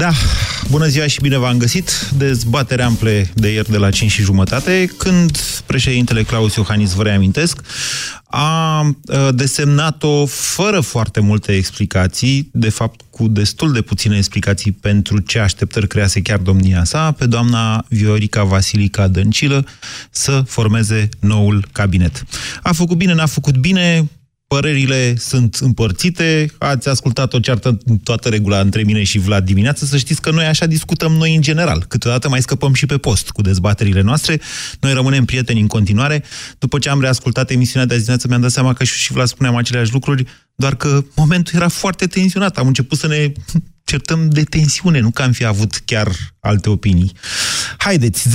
Da, bună ziua și bine v-am găsit. Dezbatere ample de ieri de la 5 și jumătate, când președintele Claus Iohannis, vă reamintesc, a desemnat-o fără foarte multe explicații, de fapt cu destul de puține explicații pentru ce așteptări crease chiar domnia sa, pe doamna Viorica Vasilica Dăncilă să formeze noul cabinet. A făcut bine, n-a făcut bine, Părerile sunt împărțite, ați ascultat o ceartă în toată regula între mine și Vlad dimineață, să știți că noi așa discutăm noi în general. Câteodată mai scăpăm și pe post cu dezbaterile noastre. Noi rămânem prieteni în continuare. După ce am reascultat emisiunea de azi dimineață, mi-am dat seama că și Vlad spuneam aceleași lucruri, doar că momentul era foarte tensionat. Am început să ne certăm de tensiune, nu că am fi avut chiar alte opinii. Haideți, 0372069599,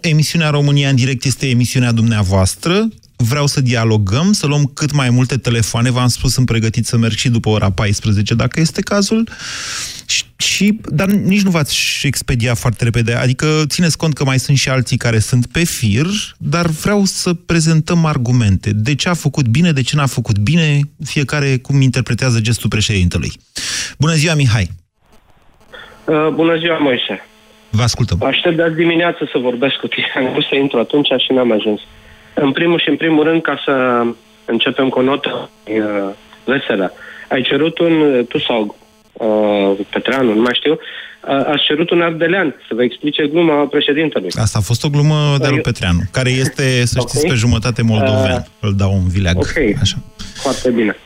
emisiunea România în direct este emisiunea dumneavoastră vreau să dialogăm, să luăm cât mai multe telefoane. V-am spus, sunt pregătit să merg și după ora 14, dacă este cazul. Și, și, dar nici nu v-ați expedia foarte repede. Adică țineți cont că mai sunt și alții care sunt pe fir, dar vreau să prezentăm argumente. De ce a făcut bine, de ce n-a făcut bine, fiecare cum interpretează gestul președintelui. Bună ziua, Mihai! Uh, bună ziua, Moise! Vă ascultăm. Aștept de azi dimineață să vorbesc cu tine. Am vrut să intru atunci și n-am ajuns. În primul și în primul rând, ca să începem cu o notă uh, veselă. Ai cerut un, tu sau uh, Petreanu, nu mai știu, uh, ați cerut un ardelean să vă explice gluma președintelui. Asta a fost o glumă de lui Petreanu, care este, să știți, okay. pe jumătate moldoven. Uh, Îl dau un vileag. Ok, Așa. foarte bine.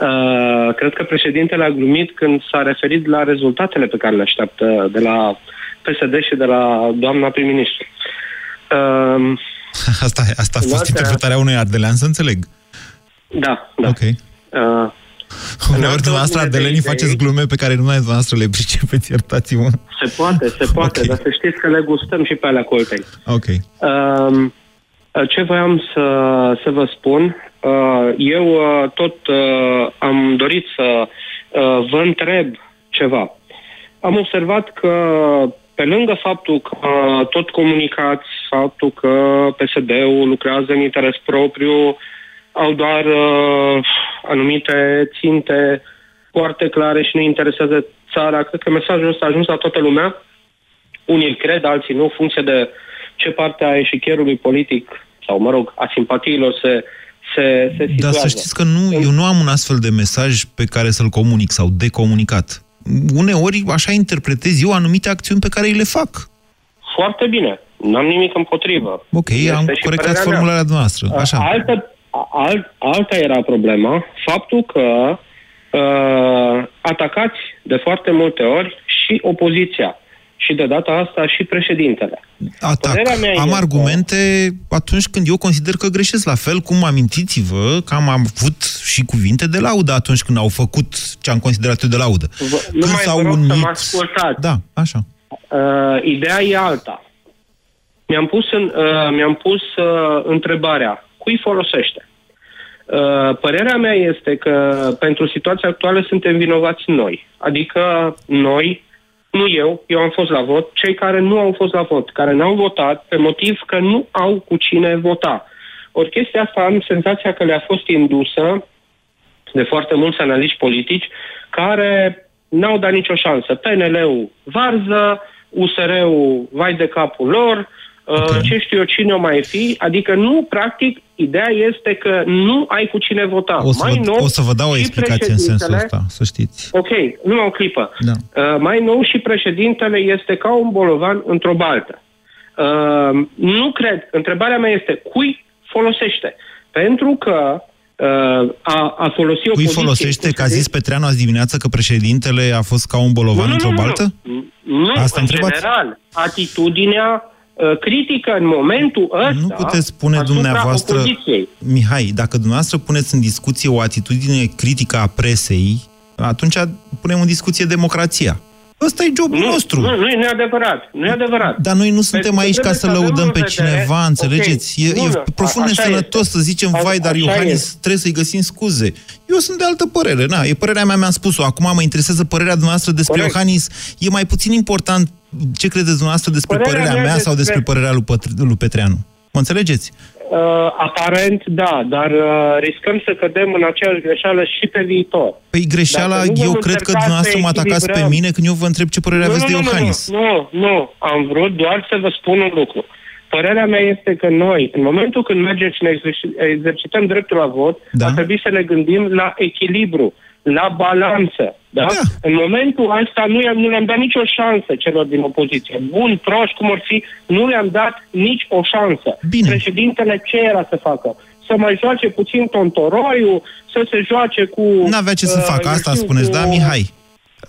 Uh, cred că președintele a glumit când s-a referit la rezultatele pe care le așteaptă de la PSD și de la doamna prim-ministru. Uh, Asta, asta a fost Noastră... interpretarea unui ardelean, să înțeleg. Da, da. Ok. Uh, Uneori dumneavoastră ardelenii faceți glume pe care numai dumneavoastră le pricepeți, iertați-mă. Se poate, se poate, okay. dar să știți că le gustăm și pe alea coltei. Ok. Uh, ce voiam să, să vă spun, uh, eu uh, tot uh, am dorit să uh, vă întreb ceva. Am observat că pe lângă faptul că tot comunicați faptul că PSD-ul lucrează în interes propriu, au doar uh, anumite ținte foarte clare și ne interesează țara. Cred că mesajul ăsta a ajuns la toată lumea. Unii îl cred, alții nu, în funcție de ce parte a eșichierului politic sau, mă rog, a simpatiilor se, se, se situează. Dar să știți că nu, eu nu am un astfel de mesaj pe care să-l comunic sau decomunicat uneori așa interpretez eu anumite acțiuni pe care îi le fac. Foarte bine. N-am nimic împotrivă. Ok, este am corectat formularea noastră. Așa. Altă, alt, alta era problema, faptul că uh, atacați de foarte multe ori și opoziția și de data asta și președintele. Atac. Mea am este... argumente atunci când eu consider că greșesc la fel, cum amintiți-vă că am avut și cuvinte de laudă atunci când au făcut ce am considerat eu de laudă. Vă, când nu mai vă unit... să mă ascultați. Da, așa. Uh, ideea e alta. Mi-am pus, în, uh, mi-am pus uh, întrebarea, cui folosește? Uh, părerea mea este că pentru situația actuală suntem vinovați noi. Adică noi, nu eu, eu am fost la vot, cei care nu au fost la vot, care n-au votat pe motiv că nu au cu cine vota. Ori chestia asta am senzația că le-a fost indusă de foarte mulți analiști politici care n-au dat nicio șansă. PNL-ul varză, USR-ul vai de capul lor, Uh, okay. ce știu eu, cine o mai fi, adică nu, practic, ideea este că nu ai cu cine vota. O să, mai vă, nou, o să vă dau o explicație în sensul ăsta, să știți. Ok, nu o clipă. Da. Uh, mai nou și președintele este ca un bolovan într-o baltă. Uh, nu cred, întrebarea mea este, cui folosește? Pentru că uh, a, a folosit o Cui folosește, că a zis Petreanu azi dimineață că președintele a fost ca un bolovan nu, într-o nu, baltă? Nu, nu Asta în întrebați? general, atitudinea Uh, critică în momentul ăsta Nu puteți spune dumneavoastră, opoziției. Mihai, dacă dumneavoastră puneți în discuție o atitudine critică a presei, atunci punem în discuție democrația. Ăsta e jobul nu, nostru. Nu, nu e adevărat. Nu e adevărat. Dar noi nu suntem Pentru că aici ca trebuie să să avem lăudăm în pe vedere- cineva, înțelegeți? Ok, E, nu, e nu, profund așa nesănătos este. să zicem, A- vai, dar așa Iohannis este. trebuie să-i găsim scuze. Eu sunt de altă părere, na, e părerea mea, mi-am spus-o. Acum mă interesează părerea dumneavoastră despre Corect. Iohannis. E mai puțin important ce credeți dumneavoastră despre Părerea părerea, mea mea sau despre- despre părerea lui, Pătr- lui Petreanu. Mă înțelegeți? Uh, aparent, da, dar uh, riscăm să cădem în aceeași greșeală și pe viitor. Păi greșeala, Dacă nu eu vom cred că încerca dumneavoastră să mă atacați pe echilibrăm- mine când eu vă întreb ce părere aveți de nu, nu, Iohannis. nu, nu, nu, am vrut doar să vă spun un lucru. Părerea mea este că noi, în momentul când mergem și ne exerci- exercităm dreptul la vot, Da. ar trebui să ne gândim la echilibru, la balanță. Da? Da. În momentul ăsta nu, i-am, nu le-am dat nicio șansă celor din opoziție. Bun, proști, cum ar fi, nu le-am dat nici o șansă. Bine. Președintele ce era să facă? Să mai joace puțin tontoroiul, să se joace cu... N-avea ce să uh, facă, eu asta știu, spuneți, cu- da, Mihai?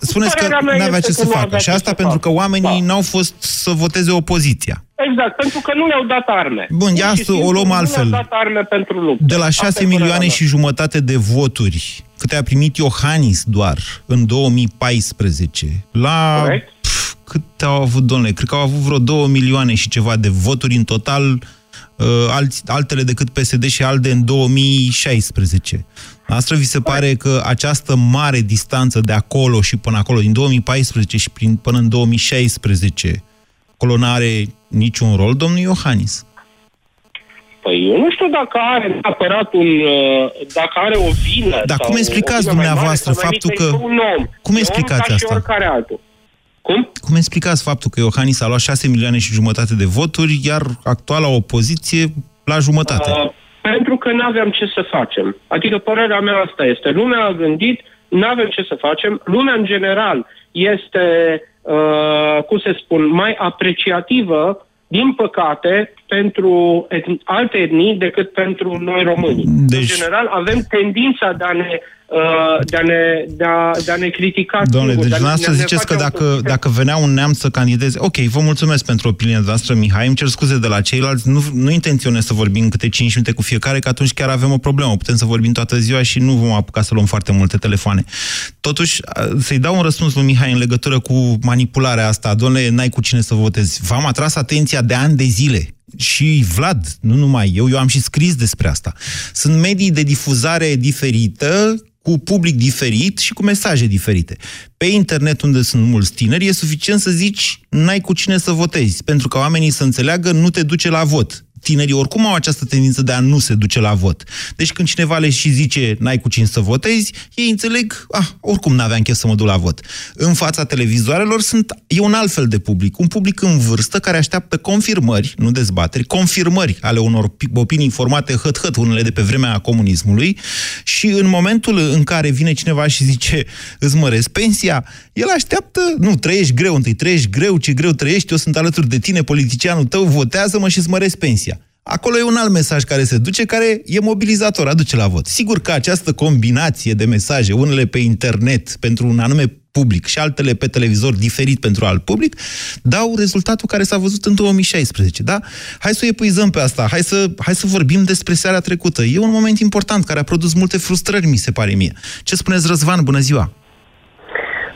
Spuneți că Părerea mea n-avea este ce că să nu facă. avea Și ce asta să pentru că facă. oamenii Da. n-au fost să voteze opoziția. Exact, pentru că nu le-au dat arme. Bun, Pur ia și să o simplu luăm nu altfel. le-au dat arme pentru luptă. De la Asta 6 e părerea milioane mea. și jumătate de voturi, câte a primit Iohannis doar în 2014, la... Corect. Pf, cât au avut, domnule? Cred că au avut vreo 2 milioane și ceva de voturi în total, uh, alți, altele decât PSD și ALDE în 2016. Asta vi se pare că această mare distanță de acolo și până acolo, din 2014 și prin, până în 2016, acolo n-are niciun rol, domnul Iohannis? Păi eu nu știu dacă are neapărat un... uh, dacă are o vină Dar sau cum o explicați vină mai mare dumneavoastră sau mai faptul mică, că- este un om. Cum E om explicați ca asta? și oricare altul. Cum? Cum explicați faptul că Iohannis a luat 6 milioane și jumătate de voturi, iar actuala opoziție la jumătate? Uh, pentru că nu aveam ce să facem. Adică părerea mea asta este. Lumea a gândit, nu avem ce să facem. Lumea în general este, uh, cum se spun, mai apreciativă, din păcate, pentru etn- alte etnii decât pentru noi românii. Deci- În general, avem tendința de a ne, uh, de a ne, de a, de a ne critica Domnule, singuri, deci de a ne- dumneavoastră de a ne ziceți că face dacă, autocritică. dacă venea un neam să candideze... Ok, vă mulțumesc pentru opinia noastră, Mihai, îmi cer scuze de la ceilalți, nu, nu intenționez să vorbim câte 5 minute cu fiecare, că atunci chiar avem o problemă, putem să vorbim toată ziua și nu vom apuca să luăm foarte multe telefoane. Totuși, a, să-i dau un răspuns lui Mihai în legătură cu manipularea asta, domnule, n-ai cu cine să votezi. V-am atras atenția de ani de zile și Vlad, nu numai eu, eu am și scris despre asta. Sunt medii de difuzare diferită, cu public diferit și cu mesaje diferite. Pe internet, unde sunt mulți tineri, e suficient să zici n-ai cu cine să votezi, pentru că oamenii să înțeleagă nu te duce la vot. Tinerii oricum au această tendință de a nu se duce la vot. Deci când cineva le și zice n-ai cu cine să votezi, ei înțeleg, ah, oricum n-aveam chef să mă duc la vot. În fața televizoarelor sunt, e un alt fel de public, un public în vârstă care așteaptă confirmări, nu dezbateri, confirmări ale unor pi- opinii formate hăt-hăt, unele de pe vremea comunismului și în momentul în care vine cineva și zice îți măresc pensia, el așteaptă, nu, trăiești greu întâi, trăiești greu, ce greu trăiești, eu sunt alături de tine, politicianul tău, votează-mă și îți măresc pensia. Acolo e un alt mesaj care se duce, care e mobilizator, aduce la vot. Sigur că această combinație de mesaje, unele pe internet pentru un anume public și altele pe televizor diferit pentru alt public, dau rezultatul care s-a văzut în 2016, da? Hai să o epuizăm pe asta, hai să, hai să vorbim despre seara trecută. E un moment important care a produs multe frustrări, mi se pare mie. Ce spuneți, Răzvan? Bună ziua!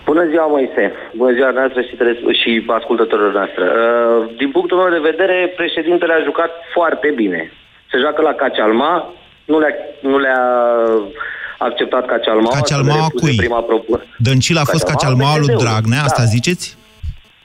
Bună ziua, Moise! Bună ziua noastră și, tele- și ascultătorilor noastre. Uh, din punctul meu de vedere, președintele a jucat foarte bine. Se joacă la Cacealma, nu le-a, nu le-a acceptat Cacealma. Cacealmaua cui? Prima propunere. Dăncilă a fost Cacealmaua Cacealmaua lui PSD-ului. Dragnea, asta Da. ziceți?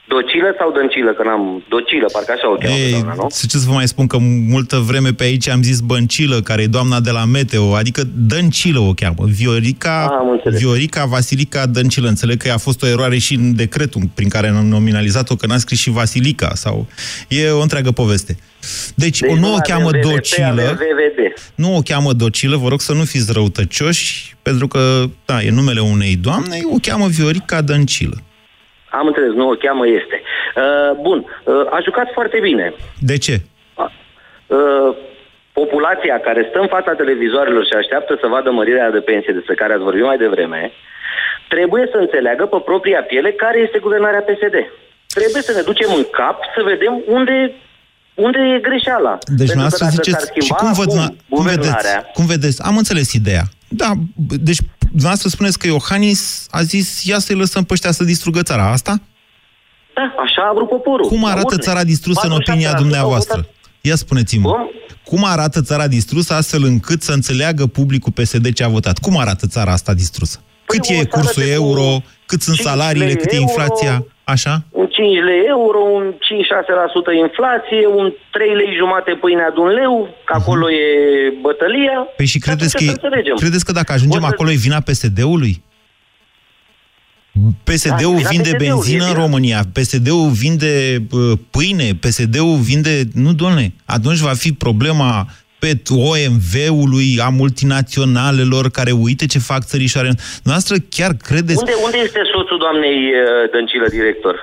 Docilă sau Dăncilă, că n-am... Docilă, parcă așa o cheamă pe Ei, doamna, nu? să ce să vă mai spun, că multă vreme pe aici am zis Băncilă, care e doamna de la Meteo, adică Dăncilă o cheamă. Viorica, Ah, am înțeles. Viorica Vasilica Dăncilă. Înțeleg că a fost o eroare și în decretul prin care am nominalizat-o, că n-a scris și Vasilica. sau E o întreagă poveste. Deci, Deci o nu o avem cheamă VVP, Docilă, avem VVD. nu o cheamă Docilă, vă rog să nu fiți răutăcioși, pentru că, da, e numele unei doamne, o cheamă Viorica Dăncilă. Am înțeles, nu o cheamă, este. Uh, bun, uh, a jucat foarte bine. De ce? Uh, populația care stă în fața televizoarelor și așteaptă să vadă mărirea de pensie despre care ați vorbit mai devreme, trebuie să înțeleagă pe propria piele care este guvernarea PSD. Trebuie să ne ducem în cap să vedem unde, unde e greșeala. Deci, Pentru că dumneavoastră dacă ziceți, s-ar schimba și cum, văd, acum cum, vedeți, guvernarea, cum vedeți, am înțeles ideea. Da, b- deci dumneavoastră spuneți că Iohannis a zis, ia să-i lăsăm pe ăștia să distrugă țara. Asta? Da, așa a vrut poporul. Cum La arată urne. țara distrusă în 47% opinia au dumneavoastră? votat. Ia spuneți-mă. Cum? Cum arată țara distrusă astfel încât să înțeleagă publicul PSD ce a votat? Cum arată țara asta distrusă? Cât Păi, o e țară cursul de euro? cu Cât sunt 5 salariile? lei Cât e euro, inflația? Așa? Un 5 lei euro, un 5-6% inflație, un 3 lei jumate pâinea de un leu, că acolo e bătălia. Păi și credeți că, atunci e, să înțelegem. credeți că dacă ajungem O să- acolo e vina PSD-ului? PSD-ul Da, vina vinde PSD-ului, benzină e în vina. România, PSD-ul vinde uh, pâine, PSD-ul vinde... Nu, doamne, atunci va fi problema pe OMV-ului, a multinaționalelor care uite ce fac țărișoare. Noastră chiar credeți... Unde, unde este soțul doamnei uh, Dăncilă, director?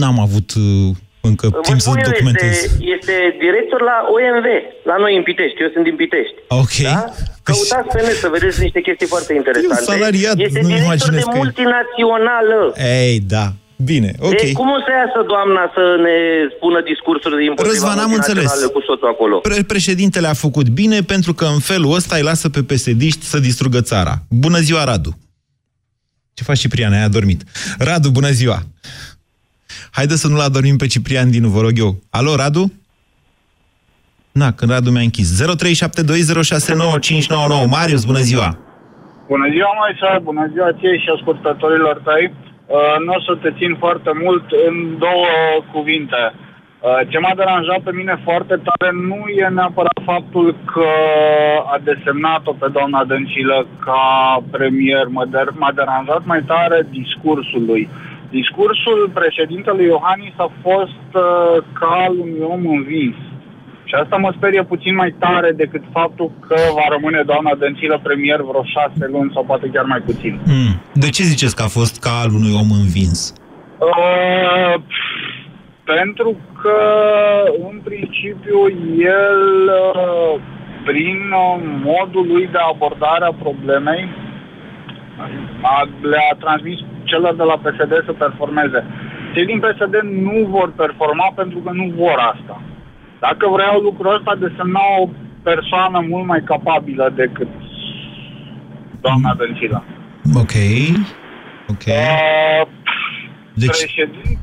N-am avut uh, încă Vă timp să spun eu, documentez. este, este director la OMV, la noi în Pitești. Eu sunt din Pitești. Ok. Da? Căutați pe net să vedeți niște chestii foarte interesante. salariat, este nu director imaginez de că e. multinațională. Ei, da. Bine, ok. Deci cum o să iasă doamna să ne spună discursuri împotriva Răzvan, am multinaționale înțeles. cu soțul acolo? Pre- președintele a făcut bine pentru că în felul ăsta îi lasă pe pesediști să distrugă țara. Bună ziua, Radu! Ce faci, Ciprian? Ai adormit. Radu, bună ziua! Haideți să nu-l adormim pe Ciprian Dinu, vă rog eu. Alo, Radu? Na, când Radu mi-a închis. 0372069599. Marius, bună ziua! Bună ziua, Moise, bună ziua ție și ascultătorilor tăi. Uh, nu o să te țin foarte mult în două cuvinte. Uh, ce m-a deranjat pe mine foarte tare nu e neapărat faptul că a desemnat-o pe doamna Dăncilă ca premier. Mă der- m-a deranjat mai tare discursul lui. Discursul președintelui Iohannis a fost uh, ca al unui om învins. Și asta mă sperie puțin mai tare decât faptul că va rămâne doamna Dăncilă premier vreo șase luni sau poate chiar mai puțin. Mm. De ce ziceți că a fost ca al unui om învins? Uh, pentru că, în principiu, el, uh, prin uh, modul lui de abordare a problemei, a, le-a transmis celor de la PSD să performeze. Cei din PSD nu vor performa pentru că nu vor asta. Dacă vreau lucrul ăsta, desemna o persoană mult mai capabilă decât doamna Dăncilă. Ok. Ok. Uh, Deci, președin...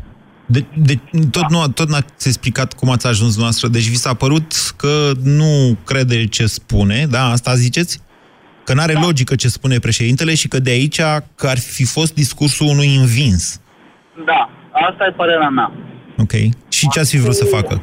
de, de, tot, nu, tot n-ați explicat cum ați ajuns noastră. Deci vi s-a părut că nu crede ce spune, da? Asta ziceți? Că n-are da. logică ce spune președintele și că de aici că ar fi fost discursul unui învins. Da, asta e părerea mea. Ok. Și ce ați fi vrut să facă?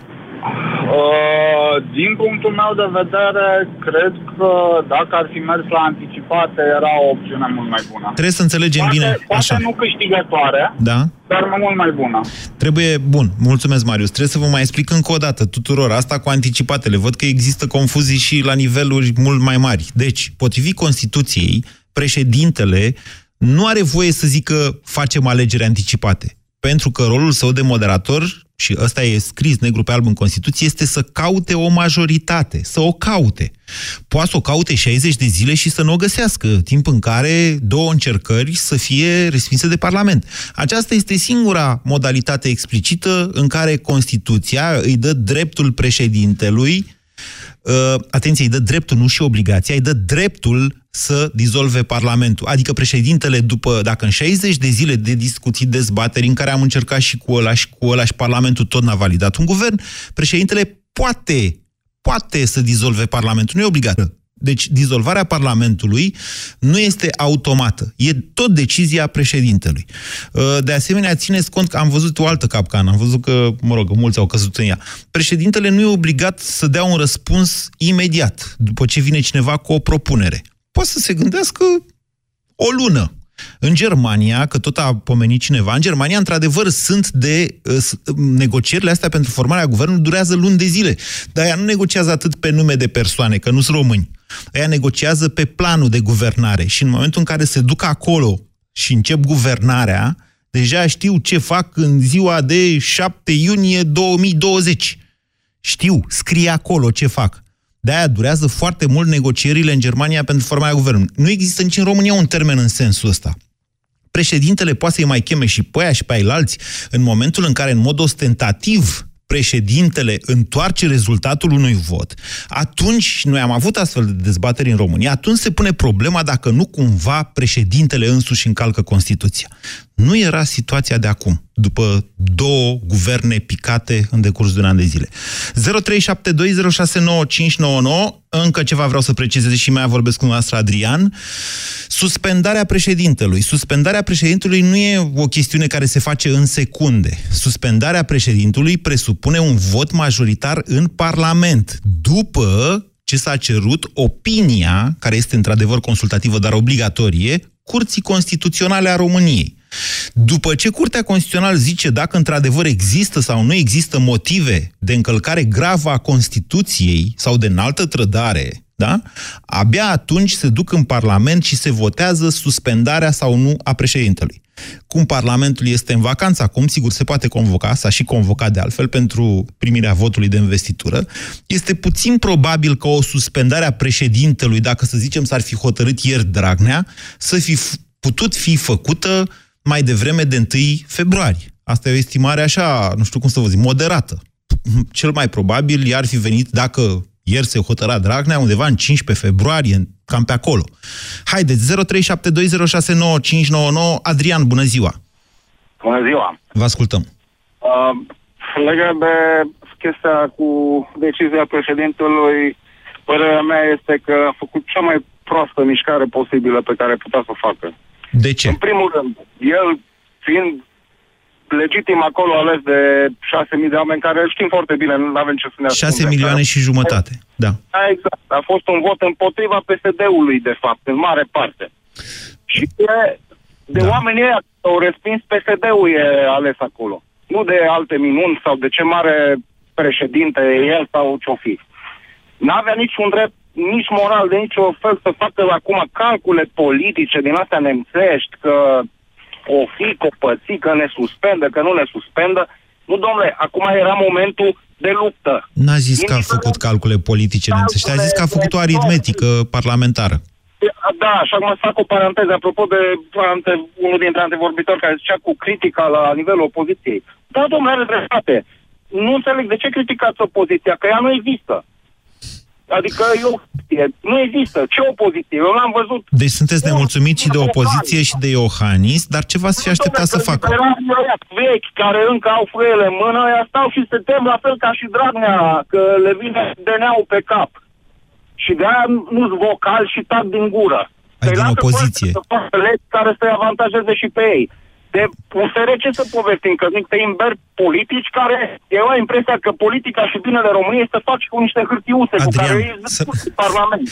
Uh, din punctul meu de vedere, cred că dacă ar fi mers la anticipate, era o opțiune mult mai bună. Trebuie să înțelegem Poate, bine. poate Așa. nu câștigătoare, Da? dar mult mai bună. Trebuie, bun, mulțumesc Marius, trebuie să vă mai explic încă o dată tuturor asta cu anticipatele. Văd că există confuzii și la niveluri mult mai mari. Deci, potrivit Constituției, președintele nu are voie să zică facem alegeri anticipate. Pentru că rolul său de moderator, și ăsta e scris negru pe alb în Constituție, este să caute o majoritate, să o caute. Poate să o caute 60 de zile și să nu o găsească, timp în care două încercări să fie respinse de Parlament. Aceasta este singura modalitate explicită în care Constituția îi dă dreptul președintelui uh, atenție, îi dă dreptul, nu și obligația, îi dă dreptul să dizolve Parlamentul. Adică președintele, după, dacă în 60 de zile de discuții, dezbateri, în care am încercat și cu ăla și cu ăla și Parlamentul tot n-a validat un guvern, președintele poate, poate să dizolve Parlamentul, nu e obligat. Deci dizolvarea Parlamentului nu este automată. E tot decizia președintelui. Uh, De asemenea, țineți cont că am văzut o altă capcană, am văzut că, mă rog, mulți au căzut în ea. Președintele nu e obligat să dea un răspuns imediat, după ce vine cineva cu o propunere. Poate să se gândească o lună. În Germania, că tot a pomenit cineva, în Germania, într-adevăr, sunt de uh, s- negocierile astea pentru formarea guvernului durează luni de zile. Dar ea nu negociază atât pe nume de persoane, că nu sunt români. Ea negociază pe planul de guvernare și în momentul în care se duc acolo și încep guvernarea, deja știu ce fac în ziua de 7 iunie 2020. Știu, scrie acolo ce fac. De-aia durează foarte mult negocierile în Germania pentru formarea guvernului. Nu există nici în România un termen în sensul ăsta. Președintele poate să-i mai cheme și pe aia și pe alți în momentul în care, în mod ostentativ, președintele întoarce rezultatul unui vot, atunci noi am avut astfel de dezbateri în România, atunci se pune problema dacă nu cumva președintele însuși încalcă Constituția. Nu era situația de acum, după două guverne picate în decurs de un an de zile. 0372069599, încă ceva vreau să precizez și mai vorbesc cu noastră Adrian. Suspendarea președintelui. Suspendarea președintelui nu e o chestiune care se face în secunde. Suspendarea președintelui presupune un vot majoritar în Parlament, după ce s-a cerut opinia, care este într-adevăr consultativă, dar obligatorie, Curții Constituționale a României. După ce Curtea Constituțională zice dacă într-adevăr există sau nu există motive de încălcare gravă a Constituției sau de înaltă trădare, da? abia atunci se duc în Parlament și se votează suspendarea sau nu a președintelui. Cum Parlamentul este în vacanță acum, sigur, se poate convoca, s-a și convocat de altfel pentru primirea votului de investitură, este puțin probabil că o suspendare a președintelui, dacă să zicem s-ar fi hotărât ieri Dragnea, să fi putut fi făcută mai devreme de 1 februarie. Asta e o estimare așa, nu știu cum să vă zic, moderată. Cel mai probabil i-ar fi venit, dacă ieri se hotăra Dragnea, undeva în 15 februarie, cam pe acolo. Haideți, 0372069599. Adrian, bună ziua! Bună ziua! Vă ascultăm. Uh, legat de chestia cu decizia președintelui, părerea mea este că a făcut cea mai proastă mișcare posibilă pe care putea să o facă. De ce? În primul rând, el fiind legitim acolo ales de 6.000 de oameni care știm foarte bine, nu avem ce să ne 6 milioane și jumătate, da. Da, exact. A fost un vot împotriva PSD-ului, de fapt, în mare parte. Și de, de Da. da. oamenii ăia au respins PSD-ul e ales acolo. Nu de alte minuni sau de ce mare președinte e el sau ce-o fi. N-avea niciun drept, nici moral, de nicio fel să facă acum calcule politice din astea nemțești, că o fi, că o păți, că ne suspendă, că nu ne suspendă. Nu, domnule, acum era momentul de luptă. N-a zis că a Indiferent- făcut calcule politice nemțești, a zis că a făcut o aritmetică parlamentară. Da, și acum să fac o paranteză, apropo de ante, unul dintre antevorbitori care zicea cu critica la nivelul opoziției. Da, domnule, are dreptate. Nu înțeleg de ce criticați opoziția, că ea nu există. Adică e o chestie. Nu există. Ce opoziție? Eu l-am văzut. Deci sunteți nemulțumiți și de opoziție și de Iohannis, dar ce v-ați fi așteptat să facă? Liberalii ăia vechi care încă au frâiele în mână, ăia stau și se tem la fel ca și Dragnea, că le vine DNA-ul pe cap. Și de aia nu-s vocal și tac din gură. Ai Să-i din lasă opoziție. Să facă legi care să-i avantajeze și pe ei. De USR ce să povestim? Că zic, te imber politici care... Eu am impresia că politica și binele României se face cu niște hârtiuțe cu Adrian, care ei să- discută în Parlament.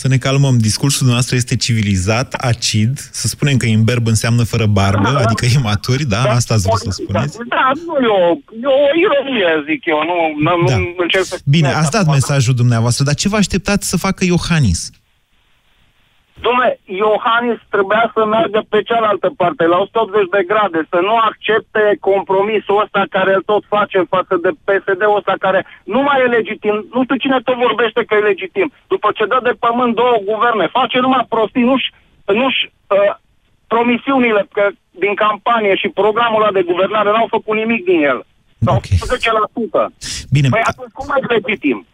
Să ne calmăm. Discursul nostru este civilizat, acid. Să spunem că imberb înseamnă fără barbă, adică imaturi, da? Asta ați vrut să Politica- spuneți? Da, nu e o, e o ironie, zic eu, nu, nu, Da. nu încerc să... Bine, ați dat mesajul dumneavoastră, dar ce vă așteptați să facă Iohannis? Dom'le, Iohannis trebuia să meargă pe cealaltă parte, la 180 de grade, să nu accepte compromisul ăsta care îl tot face față de PSD-ul ăsta care nu mai e legitim. Nu știu cine tot vorbește că e legitim. După ce dă de pământ două guverne, face numai prostii, nu-și, nu-și uh, promisiunile că, din campanie și programul ăla de guvernare n-au făcut nimic din el. Sau Ok. 10%. Bine, Păi atunci cum mai e legitim?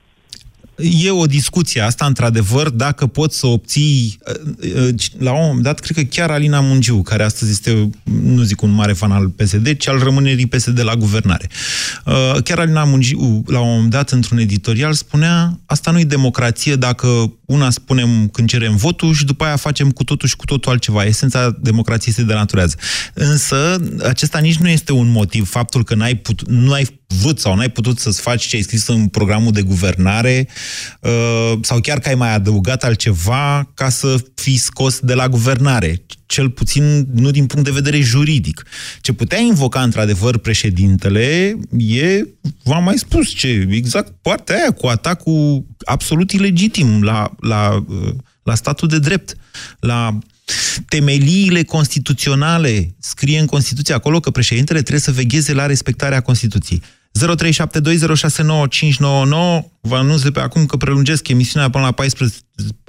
E o discuție asta, într-adevăr, dacă poți să obții, uh, uh, la un moment dat, cred că chiar Alina Mungiu, care astăzi este, nu zic un mare fan al PSD, ci al rămânerii PSD la guvernare. Uh, Chiar Alina Mungiu, la un moment dat, într-un editorial, spunea, asta nu e democrație dacă una spunem când cerem votul și după aia facem cu totul și cu totul altceva. Esența democrației se denaturează. Însă, acesta nici nu este un motiv, faptul că n-ai putut, nu ai vrut sau n-ai putut să-ți faci ce ai scris în programul de guvernare uh, sau chiar că ai mai adăugat altceva ca să fii scos de la guvernare. Cel puțin nu din punct de vedere juridic. Ce putea invoca într-adevăr președintele e, v-am mai spus, ce exact partea aia cu atacul absolut ilegitim la, la, uh, la statul de drept, la temeliile constituționale. Scrie în Constituție acolo că președintele trebuie să vegheze la respectarea Constituției. 0372069599 Vă anunț de pe acum că prelungesc emisiunea până la 14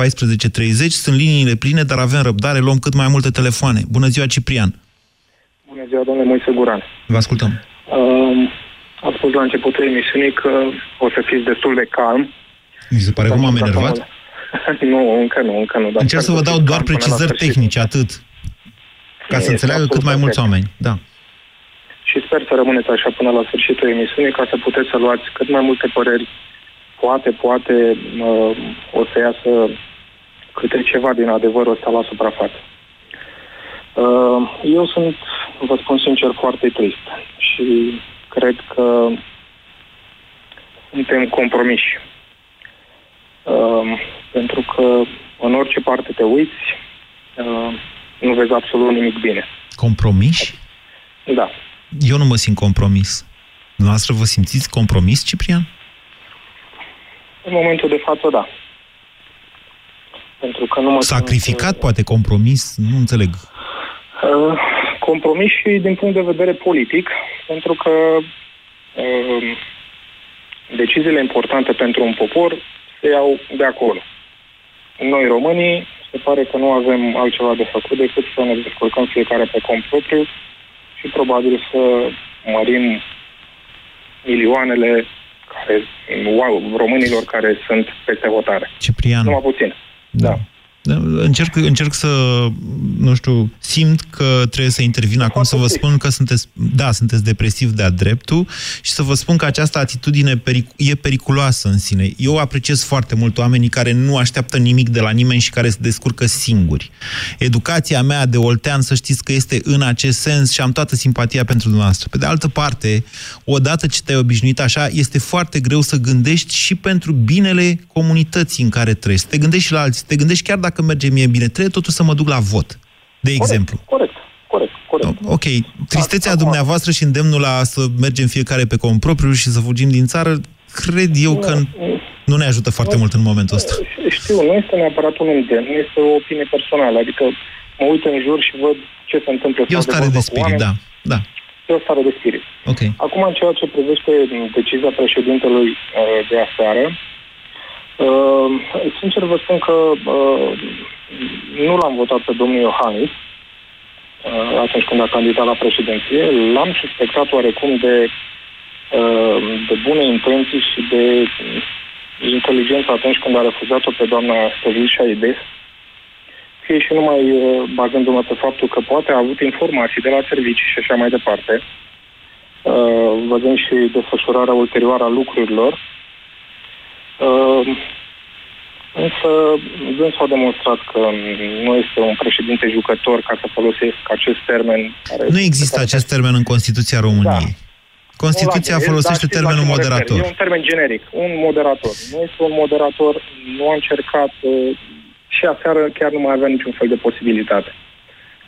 14.30. Sunt liniile pline, dar avem răbdare, luăm cât mai multe telefoane. Bună ziua, Ciprian! Bună ziua, domnule Moise Guran. Vă ascultăm. Um, a spus la începutul emisiunii că o să fiți destul de calm. Mi se pare că m-am enervat? nu, încă nu, încă nu. Încerc să vă dau doar precizări tehnice, atât. Ca să înțeleagă cât mai mulți oameni. Da. Și sper să rămâneți așa până la sfârșitul emisiunii ca să puteți să luați cât mai multe păreri. Poate, poate uh, o să iasă câte ceva din adevărul ăsta la suprafață. Uh, eu sunt, vă spun sincer, foarte trist și cred că suntem compromiși. Uh, pentru că în orice parte te uiți, uh, nu vezi absolut nimic bine. Compromiși? Da. Eu nu mă simt compromis. Noastră vă simțiți compromis, Ciprian? În momentul de față, da. Pentru că nu mă Sacrificat, simt, poate, compromis? Nu înțeleg. Uh, compromis și din punct de vedere politic, pentru că uh, deciziile importante pentru un popor se iau de acolo. Noi, românii, se pare că nu avem altceva de făcut decât să ne descurcăm fiecare pe cont propriu și probabil să mărim milioanele care, wow, românilor care sunt peste hotare. Ciprian. Numai puțin. Da. da. Încerc, încerc să, nu știu, simt că trebuie să intervin acum să vă spun că sunteți, da, sunteți depresiv de-a dreptul și să vă spun că această atitudine peric e periculoasă în sine. Eu apreciez foarte mult oamenii care nu așteaptă nimic de la nimeni și care se descurcă singuri. Educația mea de oltean, să știți că este în acest sens și am toată simpatia pentru dumneavoastră. Pe de altă parte, odată ce te-ai obișnuit așa, este foarte greu să gândești și pentru binele comunității în care trăiești. Te gândești și la alții, te gândești chiar dacă dacă merge mie bine, trebuie totuși să mă duc la vot, de corect, exemplu. Corect, corect, corect. Ok, tristețea Acum, dumneavoastră și îndemnul la să mergem fiecare pe cont propriu și să fugim din țară, cred eu că nu ne ajută foarte nu, mult în momentul ăsta. Știu, nu este neapărat un îndemn, nu este o opinie personală, adică mă uit în jur și văd ce se întâmplă. E o stare de, de spirit, da. da. E o stare de spirit. Okay. Acum, în ceea ce privește decizia președintelui uh, de aseară, Uh, sincer vă spun că uh, nu l-am votat pe domnul Iohannis uh, atunci când a candidat la președinție. L-am suspectat oarecum de, uh, de bune intenții și de inteligență atunci când a refuzat-o pe doamna Stăvil Șaides, fie și numai uh, bazându-mă pe faptul că poate a avut informații de la servicii și așa mai departe, uh, văzând și desfășurarea ulterioară a lucrurilor, Ehm, însă dânsul a demonstrat că nu este un președinte jucător, ca să folosesc acest termen. Care nu există acest termen în Constituția României. Da. Constituția folosește termenul moderator. E un termen generic, un moderator. Nu este un moderator, nu a încercat uh, și aseară chiar nu mai avea niciun fel de posibilitate.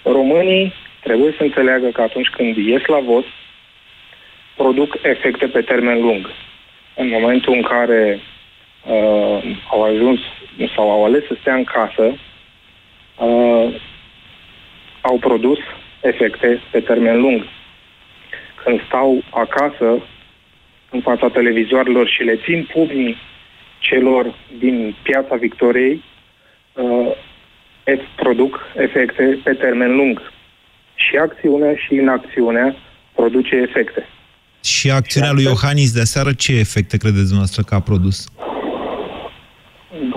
Românii trebuie să înțeleagă că atunci când ies la vot, produc efecte pe termen lung. În momentul în care uh, au ajuns sau au ales să stea în casă, uh, au produs efecte pe termen lung. Când stau acasă, în fața televizoarelor și le țin pumnii celor din piața Victoriei, uh, produc efecte pe termen lung. Și acțiunea și inacțiunea produce efecte. Și acțiunea lui Iohannis de aseară, ce efecte credeți dumneavoastră că a produs?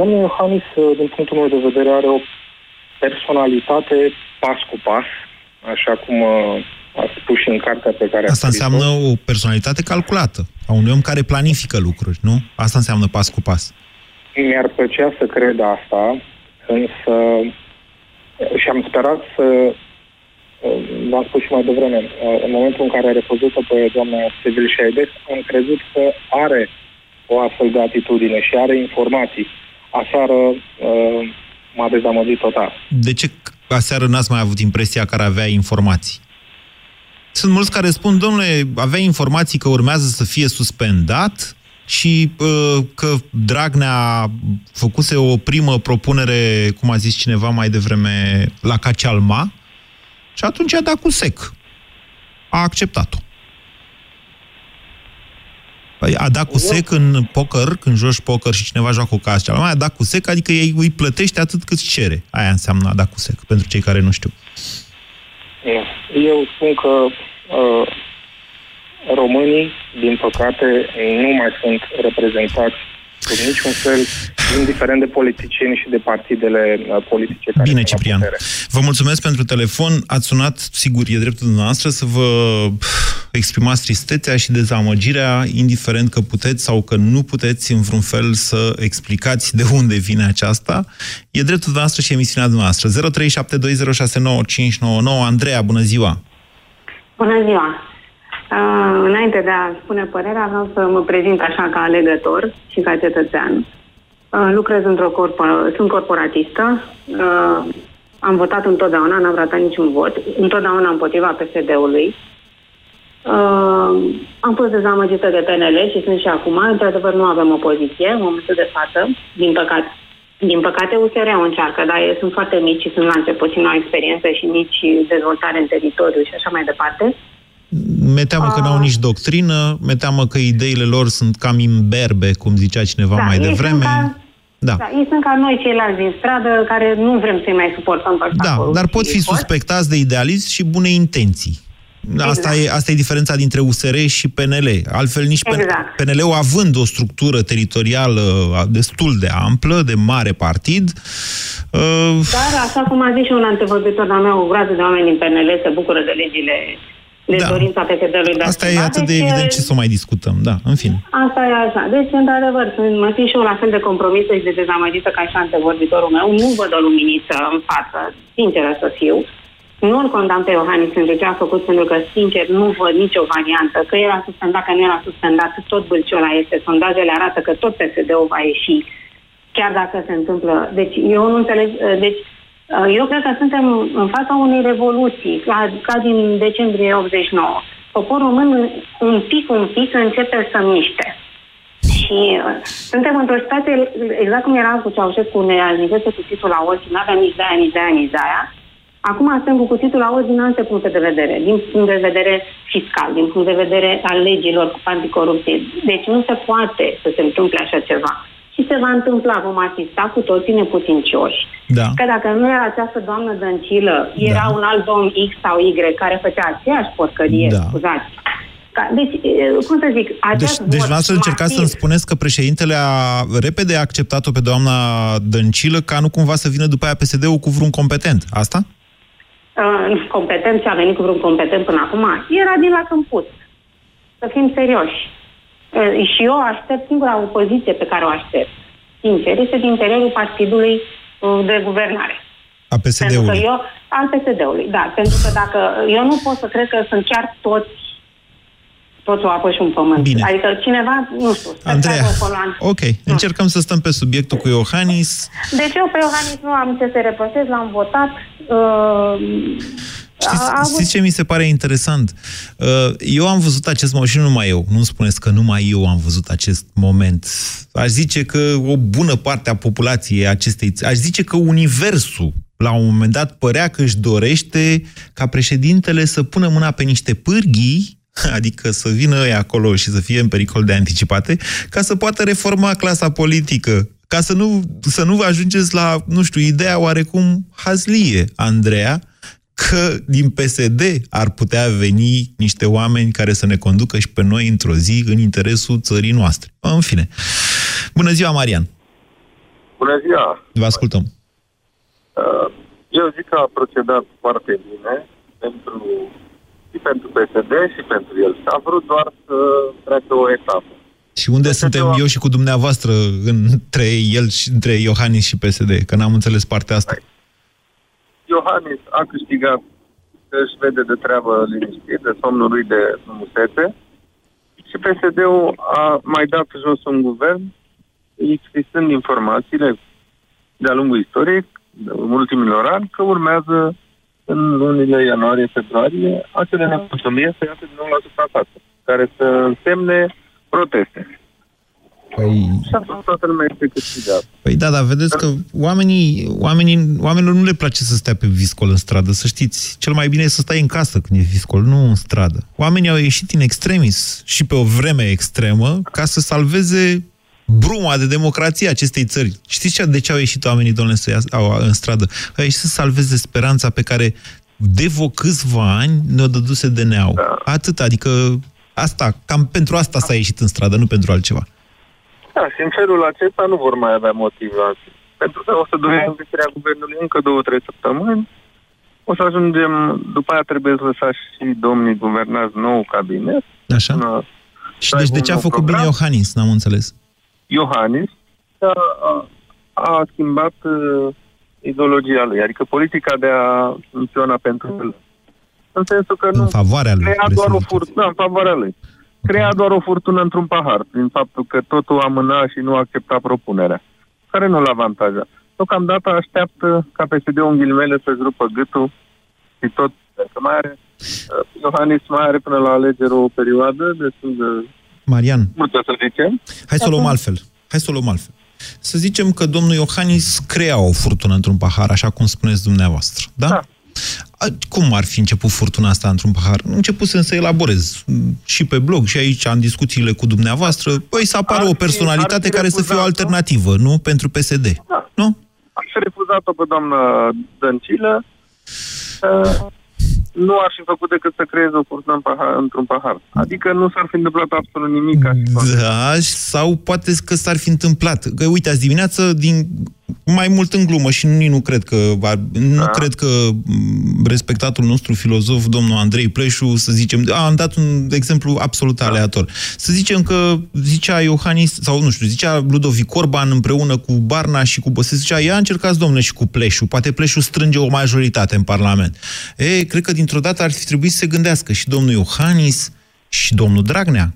Domnul Iohannis, din punctul meu de vedere, are o personalitate pas cu pas, așa cum uh, a spus și în cartea pe care Asta înseamnă o personalitate calculată, a unui om care planifică lucruri, nu? Asta înseamnă pas cu pas. Mi-ar plăcea să cred asta, însă și am sperat să uh, v-am spus și mai devreme, uh, în momentul în care a refuzat-o pe doamna Sevil Șaides, am crezut că are o astfel de atitudine și are informații aseară uh, m-a dezamăgit total. De ce aseară n-ați mai avut impresia că avea informații? Sunt mulți care spun, domnule, avea informații că urmează să fie suspendat și uh, că Dragnea făcuse o primă propunere, cum a zis cineva mai devreme, la Cacealma și atunci a dat cu sec. A acceptat-o. Păi a dat cu sec în poker, când joci poker și cineva joacă cu casă, mai a dat cu sec, adică ei îi plătește atât cât cere. Aia înseamnă a dat cu sec, pentru cei care nu știu. Eu spun că uh, românii din păcate, nu mai sunt reprezentați sub niciun fel, indiferent de politicieni și de partidele uh, politice care Bine, Ciprian. Vă mulțumesc pentru telefon. Ați sunat, sigur, e dreptul dumneavoastră să vă exprimați tristețea și dezamăgirea, indiferent că puteți sau că nu puteți în vreun fel să explicați de unde vine aceasta. E dreptul dumneavoastră și emisiunea dumneavoastră. 0372069599. Andreea, bună ziua! Bună ziua! Uh, înainte de a spune părerea, vreau să mă prezint așa ca alegător și ca cetățean. Uh, lucrez într-o corpor- sunt corporatistă, uh, am votat întotdeauna, n-am ratat niciun vot, întotdeauna împotriva PSD-ului. Uh, am fost dezamăgită de PNL și sunt și acum. Într-adevăr, nu avem opoziție în momentul de față, din păcate. Din păcate, USR o încearcă, dar ei sunt foarte mici și sunt la început și nu au experiență și nici dezvoltare în teritoriu și așa mai departe. Uh, mi-e teamă că n-au nici doctrină, mi-e teamă că ideile lor sunt cam imberbe, cum zicea cineva da, mai devreme. Ca, da. da. Ei sunt ca noi ceilalți din stradă, care nu vrem să-i mai suportăm pe Da, dar pot fi suspectați de idealism și bune intenții. Exact. Asta, e, asta e diferența dintre USR și PNL. Altfel, nici exact. PNL-ul având o structură teritorială destul de amplă, de mare partid. Uh... Dar, așa cum a zis și un antevorbitor al meu, o groază de oameni din PNL se bucură de legile de da. dorința PSD-ului de Asta e atât de deci, evident ce să mai discutăm, da, în fine. Asta e așa. Deci, într-adevăr, mă simt și eu la fel de compromisă și de dezamăgită ca și antevorbitorul meu. Nu văd o luminiță în față, sinceră să fiu. Nu-l condamn pe Iohannis pentru ce a făcut, pentru că, sincer, nu văd nicio variantă. Că era suspendat, că nu era suspendat, tot bâlciola este. Sondajele arată că tot PSD-ul va ieși, chiar dacă se întâmplă. Deci, eu nu înțeleg... Deci, Uh, eu cred că suntem în fața unei revoluții, ca, ca din decembrie 89. Poporul român un pic, un pic începe să miște. Și uh, suntem într-o situație, exact cum era cu Ceaușescu, ne ajunsese cu cuțitul la ochi, nu aveam nici de aia, nici de aia, nici de aia. Acum suntem cu cuțitul la ochi din alte puncte de vedere, din punct de vedere fiscal, din punct de vedere al legilor cu anticorupție. Deci nu se poate să se întâmple așa ceva și se va întâmpla, vom asista cu toții neputincioși. Da. Că dacă nu era această doamnă Dăncilă, era da. un alt domn X sau Y care făcea aceeași porcărie, da. scuzați. Deci, cum să zic, Deci, deci să încercați să-mi spuneți că președintele a repede acceptat-o pe doamna Dăncilă ca nu cumva să vină după aia PSD-ul cu vreun competent. Asta? Uh, competent, ce a venit cu vreun competent până acum, era din la câmput. Să fim serioși. Uh, și eu aștept, singura opoziție pe care o aștept, sincer, este din interiorul partidului uh, de guvernare. A PSD-ului. eu, al PSD-ului, da. Pentru că dacă eu nu pot să cred că sunt chiar toți toți o apă și un pământ. Bine. Adică cineva, nu știu, Andreea, ok, nu. încercăm să stăm pe subiectul cu Iohannis. Deci eu pe Iohannis nu am ce să reproșez, l-am votat. Uh, Știți, a, știți ce mi se pare interesant? Uh, eu am văzut acest moment și nu numai eu. Nu spuneți că numai eu am văzut acest moment. Aș zice că o bună parte a populației acestei... Aș zice că universul la un moment dat părea că își dorește ca președintele să pună mâna pe niște pârghii adică să vină ei acolo și să fie în pericol de anticipate, ca să poată reforma clasa politică, ca să nu, să nu ajungeți la, nu știu, ideea oarecum hazlie, Andreea, că din PSD ar putea veni niște oameni care să ne conducă și pe noi într-o zi în interesul țării noastre. În fine. Bună ziua, Marian! Bună ziua! Vă ascultăm. Uh, eu zic că a procedat foarte bine pentru, și pentru PSD și pentru el. Și a vrut doar să treacă o etapă. Și unde de suntem eu și cu dumneavoastră între el și între Iohannis și PSD? Că n-am înțeles partea asta. Hai. Iohannis a câștigat că își vede de treabă liniștit, de somnul lui de frumusețe și PSD-ul a mai dat jos un guvern existând informațiile de-a lungul istoriei, în ultimilor ani, că urmează în lunile ianuarie-februarie acele nemulțumiri să iasă din nou la suprafață, care să însemne proteste. Păi... toată lumea este câștigat. Păi da, dar vedeți că oamenii, oamenii, oamenilor nu le place să stea pe viscol în stradă, să știți. Cel mai bine e să stai în casă când e viscol, nu în stradă. Oamenii au ieșit în extremis și pe o vreme extremă ca să salveze bruma de democrație a acestei țări. Știți de ce au ieșit oamenii, domnule, să iasă, au, în stradă? Au ieșit să salveze speranța pe care de vă câțiva ani ne-o dăduse de neau. Da. Atât, adică Asta, cam pentru asta s-a ieșit în stradă, nu pentru altceva. Da, și în felul acesta nu vor mai avea motivație. Pentru că o să ducem învestirea guvernului încă două, trei săptămâni. O să ajungem, după aia trebuie să lăsați și domnii guvernați nou cabinet. Așa? Până Și să deci aibă de un ce a nou făcut bine program. Iohannis? N-am înțeles. Iohannis a, a, a schimbat uh, ideologia lui, adică politica de a funcționa pentru el. În sensul că nu În favoarea lui. crea vreți să doar o ziceți. furtună, în favoarea lui. Crea doar o furtună într-un pahar, prin faptul că totul amâna și nu accepta propunerea, care nu-l avantaja. Deocamdată așteaptă ca PSD-ul în ghilimele să-și rupă gâtul și tot, că mai are, uh, Iohannis mai are până la alegeri o perioadă destul de Marian, scurtă, să zicem. hai să o luăm altfel. Hai să o luăm altfel. Să zicem că domnul Iohannis crea o furtună într-un pahar, așa cum spuneți dumneavoastră. Da? Da. A, Cum ar fi început furtuna asta într-un pahar? Începusem să elaborez m, și pe blog și aici în discuțiile cu dumneavoastră. Păi să apară Ar o fi- personalitate ar fi care să fie o refuzat-o? alternativă, nu? Pentru PSD. Da. Nu? Aș fi refuzat-o pe doamna Dăncilă. Uh, nu ar fi făcut decât să creeze o furtună în pahar, într-un pahar. Adică nu s-ar fi întâmplat absolut nimic. Aș fi făcut. Da, sau poate că s-ar fi întâmplat. Că, uite, azi dimineață, din, mai mult în glumă și nu, nu cred că, nu Da. cred că m, respectatul nostru filozof, domnul Andrei Pleșu, să zicem, a, am dat un exemplu absolut Da. aleator. Să zicem că zicea Iohannis, sau nu știu, zicea Ludovic Orban împreună cu Barna și cu Băsescu, zicea, ia încercați, domnule, și cu Pleșu. Poate Pleșu strânge o majoritate în Parlament. E, cred că dintr-o dată ar fi trebuit să se gândească și domnul Iohannis și domnul Dragnea.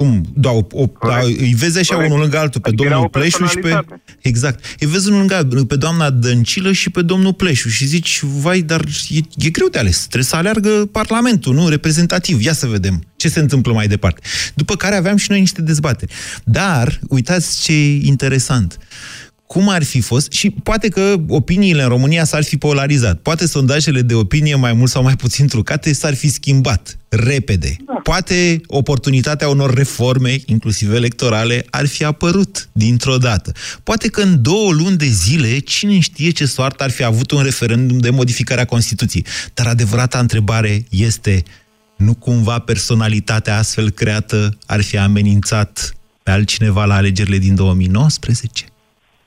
Cum? Da, o, o, da, îi vezi așa Corect. unul lângă altul, pe Adică era domnul o Pleșu și pe... personalitate. Exact. Îi vezi unul lângă altul, pe doamna Dăncilă și pe domnul Pleșu și zici, vai, dar e, e greu de ales. Trebuie să aleargă Parlamentul, nu? Reprezentativ. Ia să vedem ce se întâmplă mai departe. După care aveam și noi niște dezbateri. Dar, uitați ce e interesant cum ar fi fost, și poate că opiniile în România s-ar fi polarizat, poate sondajele de opinie mai mult sau mai puțin trucate s-ar fi schimbat repede. Poate oportunitatea unor reforme, inclusiv electorale, ar fi apărut dintr-o dată. Poate că în două luni de zile, cine știe ce soartă ar fi avut un referendum de modificare a Constituției. Dar adevărata întrebare este, nu cumva personalitatea astfel creată ar fi amenințat pe altcineva la alegerile din 2019?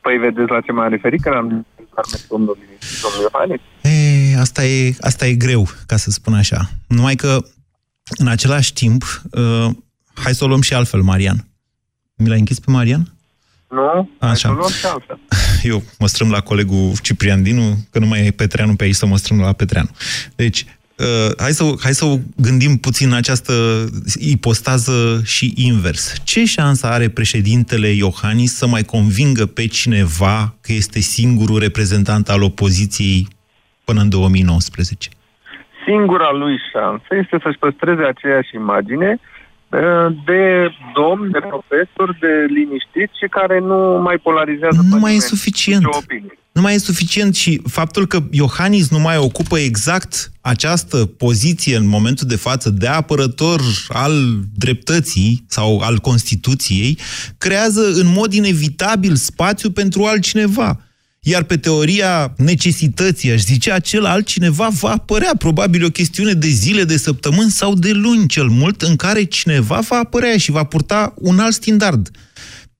Păi vedeți la ce m-am referit când am zis domnului, domnul Iohannis? E, asta, e, asta e greu, ca să spun așa. Numai că, în același timp, uh, hai să o luăm și altfel, Marian. Mi l-ai închis pe Marian? Nu? Hai Așa. să luăm și altfel. Eu mă strâm la colegul Ciprian Dinu, că nu mai e Petreanu pe aici, să mă strâm la Petreanu. Deci, uh, hai, să, hai să o gândim puțin în această ipostază și invers. Ce șansă are președintele Iohannis să mai convingă pe cineva că este singurul reprezentant al opoziției până în 2019? Singura lui șansă este să-și păstreze aceeași imagine uh, de domn, de profesor, de liniștit și care nu mai polarizează Nu pe mai e nimeni, suficient. nicio opinie. Nu mai e suficient și faptul că Iohannis nu mai ocupă exact această poziție în momentul de față de apărător al dreptății sau al Constituției, creează în mod inevitabil spațiu pentru altcineva. Iar pe teoria necesității, aș zice, acel altcineva va apărea, probabil o chestiune de zile, de săptămâni sau de luni cel mult, în care cineva va apărea și va purta un alt standard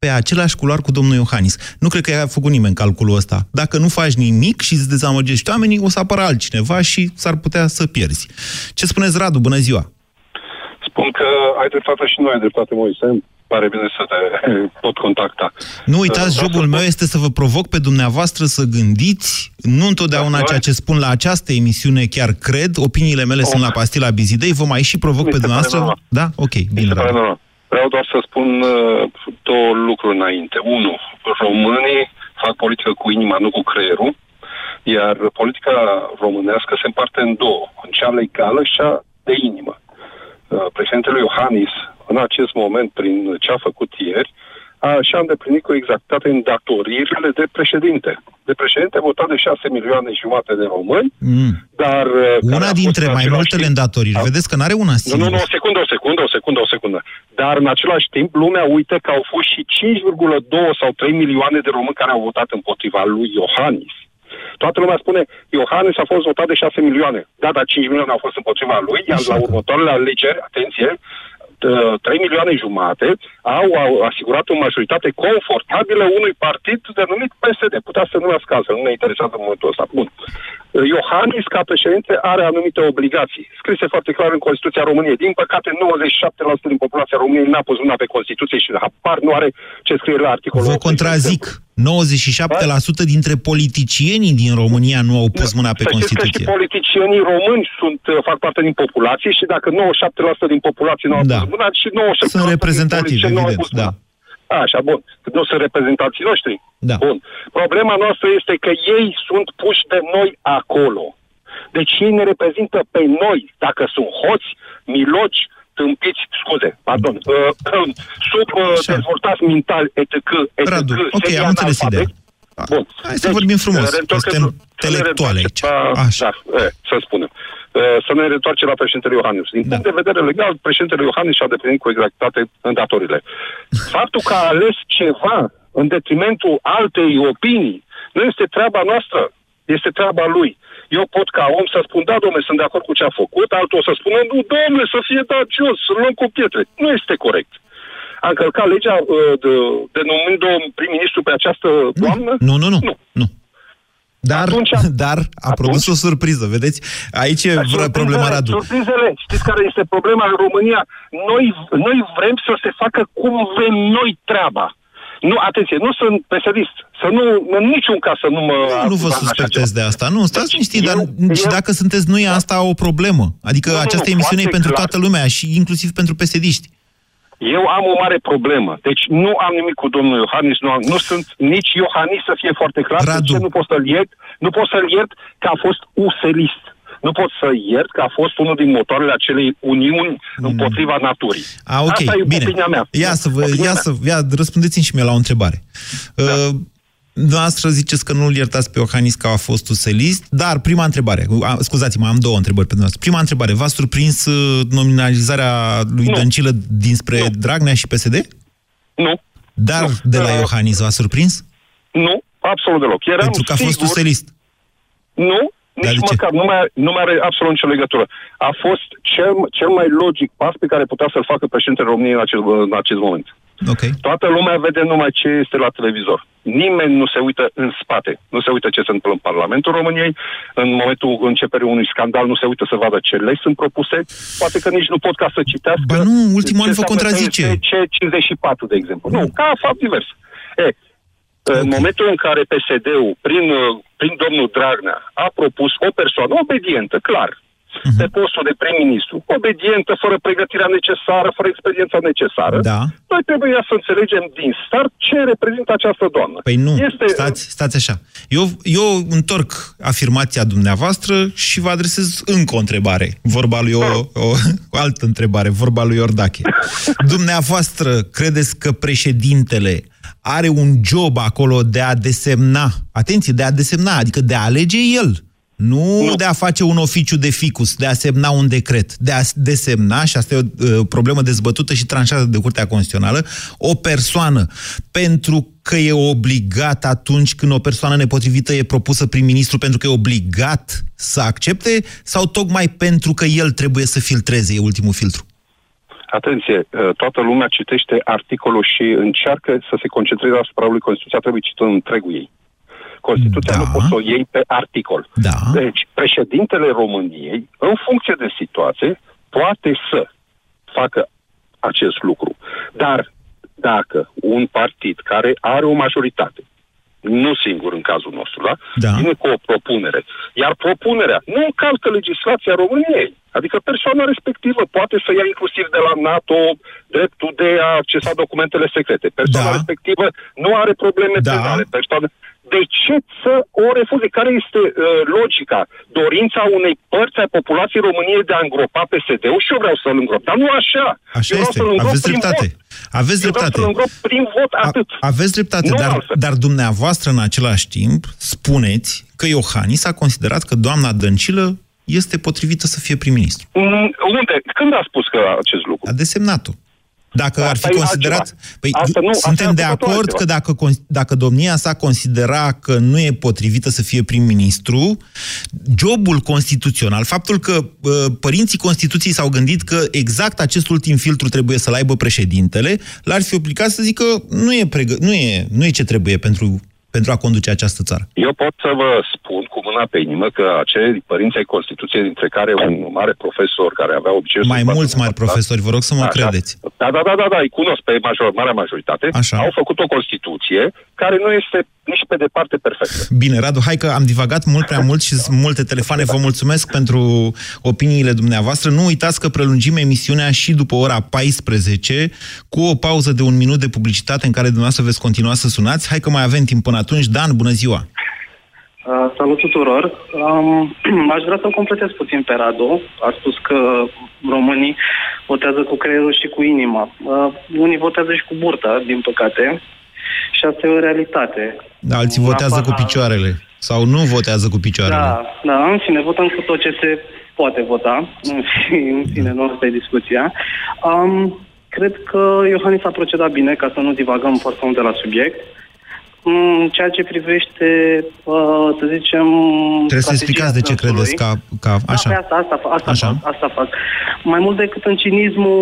pe același culoar cu domnul Iohannis. Nu cred că a făcut nimeni calculul ăsta. Dacă nu faci nimic și îți dezamăgești oamenii, o să apară altcineva și s-ar putea să pierzi. Ce spuneți, Radu? Bună ziua! Spun că ai dreptate și noi ai dreptate, Moise. Îmi Pare bine să te pot contacta. Nu uitați, Da, jocul să meu spun- este să vă provoc pe dumneavoastră să gândiți, nu întotdeauna Da, ceea ce spun la această emisiune chiar cred, opiniile mele sunt la pastila Bizidei, vă mai și provoc Mi pe se pare dumneavoastră. normal. Da? Ok, Mi bine, se pare Radu. normal. Vreau doar să spun uh, două lucruri înainte. Unu, românii fac politică cu inima, nu cu creierul, iar politica românească se împarte în două, în cea legală și cea de inimă. Uh, președintele Iohannis, în acest moment, prin ce a făcut ieri, a, și-a îndeplinit cu exactitate îndatoririle de președinte. De președinte votat de 6 milioane și jumate de români, Mm. dar... uh, care a Una fost dintre în mai același multele timp- îndatoriri. Da. Vedeți că n-are una nu, nu, singură. nu, o secundă, o secundă, o secundă, o secundă. Dar în același timp, lumea uită că au fost și 5,2 sau 3 milioane de români care au votat împotriva lui Iohannis. Toată lumea spune, Iohannis a fost votat de 6 milioane. Da, dar 5 milioane au fost împotriva lui, iar la următoarele alegeri, atenție, 3 milioane jumate au, au asigurat o majoritate confortabilă unui partid denumit PSD. Putea să numească altfel, nu ne interesează în momentul ăsta. Bun. Iohannis, ca președinte, are anumite obligații, scrise foarte clar în Constituția României. Din păcate, 97% din populația României n-a pus mâna pe Constituție și apar nu are ce scrie la articolul Vă contrazic. 97% dintre politicienii din România nu au pus mâna pe Să știți că Constituție. și politicienii români sunt, uh, fac parte din populație și dacă 97% din populație nu au Da. pus mâna, și 97% Sunt din reprezentativi, politicieni nu au evident, pus mâna. da. Așa, bun. Nu sunt reprezentanții noștri? Da. Bun. Problema noastră este că ei sunt puși de noi acolo. Deci ei ne reprezintă pe noi, dacă sunt hoți, miloci, tâmpiți, scuze, pardon, uh, sub uh, dezvoltați mental, etc., etc., Radu, ok, semi am înțeles ideea. analfabeti. Bun. Hai să vorbim frumos, uh, reîntorcând- suntem să ne intelectuali aici. reîntoarcem la- Așa. Da, e, să spunem. Uh, Să ne reîntoarcem la președintele Iohannis. Din Da. punct de vedere legal, președintele Iohannis și-a deplinit cu exactitate îndatoririle. Faptul că a ales ceva în detrimentul altei opinii nu este treaba noastră, este treaba lui. Eu pot ca om să spun, da, domnule, sunt de acord cu ce a făcut, altul o să spună, nu, domnule, să fie dat jos, să luăm cu pietre. Nu este corect. A încălcat legea uh, de, denumind-o prim-ministru pe această doamnă? Nu, nu, nu. Nu. nu. Dar, dar a produs o surpriză, vedeți? Aici e vreo Surprizele- problema, Radu. Surprizele, știți care este problema în România? Noi, noi vrem să se facă cum vrem noi treaba. Nu, atenție, nu sunt pesimist. Să nu, în niciun caz să nu mă... Nu vă așa suspectez ceva. de asta. Nu, stați Deci, liniștit, dar eu- și eu- dacă sunteți noi, asta o problemă. Adică Nu, nu, această nu, emisiune e foarte pentru clar. toată lumea și inclusiv pentru pesediști. Eu am o mare problemă. Deci nu am nimic cu domnul Iohannis, nu, am, nu sunt nici Iohannis să fie foarte clar. De Radu. ce nu pot să-l iert? Nu pot să-l iert că a fost uselist. Nu pot să iert că a fost unul din motoarele acelei uniuni împotriva naturii. A, ok, Asta e bine. opinia mea. Ia să vă, Opinia ia mea. să, ia, răspundeți-mi și mie la o întrebare. Da. Uh, Noastră ziceți că nu-l iertați pe Iohannis că a fost uselist, dar prima întrebare, a, scuzați-mă, am două întrebări pentru noastră. Prima întrebare, v-a surprins uh, nominalizarea lui Nu. Dăncilă dinspre Nu. Dragnea și PSD? Nu, Dar Nu. de la Uh, Iohannis v-a surprins? nu, absolut deloc. Eram Pentru că a fost sigur, uselist. Nu, Dar nici de ce? măcar, nu mai, nu mai are absolut nicio legătură. A fost cel, cel mai logic pas pe care putea să-l facă președintele României în acest, în acest moment. Ok. Toată lumea vede numai ce este la televizor. Nimeni nu se uită în spate. Nu se uită ce se întâmplă în Parlamentul României. În momentul începerii unui scandal nu se uită să vadă ce legi sunt propuse. Poate că nici nu pot ca să citească. Ba nu, ultimul ce an vă înseamnă contrazice. C54, de exemplu. Nu, ca fapt divers. E, în Ok. momentul în care PSD-ul, prin, uh, prin domnul Dragnea, a propus o persoană obedientă, clar, Mhm. pe postul de prim-ministru, obedientă, fără pregătirea necesară, fără experiența necesară, Da. noi trebuie să înțelegem din start ce reprezintă această doamnă. Păi nu, Este, stați, stați așa. Eu, eu întorc afirmația dumneavoastră și vă adresez încă o întrebare. Vorba lui o, o, o altă întrebare, vorba lui Iordache. Dumneavoastră credeți că președintele are un job acolo de a desemna, atenție, de a desemna, adică de a alege el, nu, Nu. de a face un oficiu de ficus, de a semna un decret, de a desemna, și asta e o uh, problemă dezbătută și tranșată de Curtea Constituțională, o persoană pentru că e obligat atunci când o persoană nepotrivită e propusă prim-ministru pentru că e obligat să accepte sau tocmai pentru că el trebuie să filtreze, e ultimul filtru? Atenție, uh, toată lumea citește articolul și încearcă să se concentreze asupra lui Constituția, trebuie citită în întregul ei. Constituția Da. nu poți să o iei pe articol. Da. Deci, președintele României, în funcție de situație, poate să facă acest lucru. Dar dacă un partid care are o majoritate, nu singur în cazul nostru, da? Da. Vine cu o propunere. Iar propunerea nu încalcă legislația României. Adică persoana respectivă poate să ia inclusiv de la NATO dreptul de a accesa documentele secrete. Persoana Da. respectivă nu are probleme Da. penale. Persoana... De ce să o refuze? Care este uh, logica? Dorința unei părți a populației României de a îngropa PSD-ul și eu vreau să-l îngrop. Dar nu așa. Așa eu vreau este, să-l îngrop aveți prin dreptate. vot. Aveți Eu vreau dreptate. să-l îngrop prin vot, A- atât. Aveți dreptate, Nu dar, altfel. dar dumneavoastră în același timp spuneți că Iohannis a considerat că doamna Dăncilă este potrivită să fie prim-ministru. Mm, Unde? Când a spus că acest lucru? A desemnat-o. Dacă ar fi Asta e considerat... altceva. Păi, Asta nu, asta suntem e de cu totul acord altceva. că dacă, con- dacă domnia sa considera că nu e potrivită să fie prim-ministru, jobul constituțional, faptul că uh, părinții Constituției s-au gândit că exact acest ultim filtru trebuie să-l aibă președintele, l-ar fi obligat să zică nu e, pregă- nu e, nu e ce trebuie pentru, pentru a conduce această țară. Eu pot să vă spun cu mâna pe inimă că acei părinți ai Constituției, dintre care un mare profesor care avea obiceiul... Mai să facă mulți un mari tratat, profesori, vă rog să mă Așa. credeți. Da, da, da, da, da, îi cunosc pe major, marea majoritate. Așa. Au făcut o Constituție care nu este nici pe departe perfectă. Bine, Radu, hai că am divagat mult prea mult și sunt multe telefoane. Vă mulțumesc pentru opiniile dumneavoastră. Nu uitați că prelungim emisiunea și după ora 14 cu o pauză de un minut de publicitate în care dumneavoastră veți continua să sunați. Hai că mai avem timp până atunci. Dan, bună ziua! Uh, salut tuturor! Um, aș vrea să completez puțin pe Radu. A spus că românii votează cu creierul și cu inima. Uh, unii votează și cu burta, din păcate. Și asta e o realitate. Da, alții votează cu picioarele sau nu votează cu picioarele. Da, da, în fine, votăm cu tot ce se poate vota. În fine, în fine nu asta e discuția. Um, cred că Iohannis a procedat bine, ca să nu divagăm foarte mult de la subiect. În ceea ce privește, uh, să zicem... Trebuie să strategia explicați de ce dânsului. credeți ca... ca Da, așa. pe asta, asta, fa- asta, Așa. Fac, asta fac. Mai mult decât în cinismul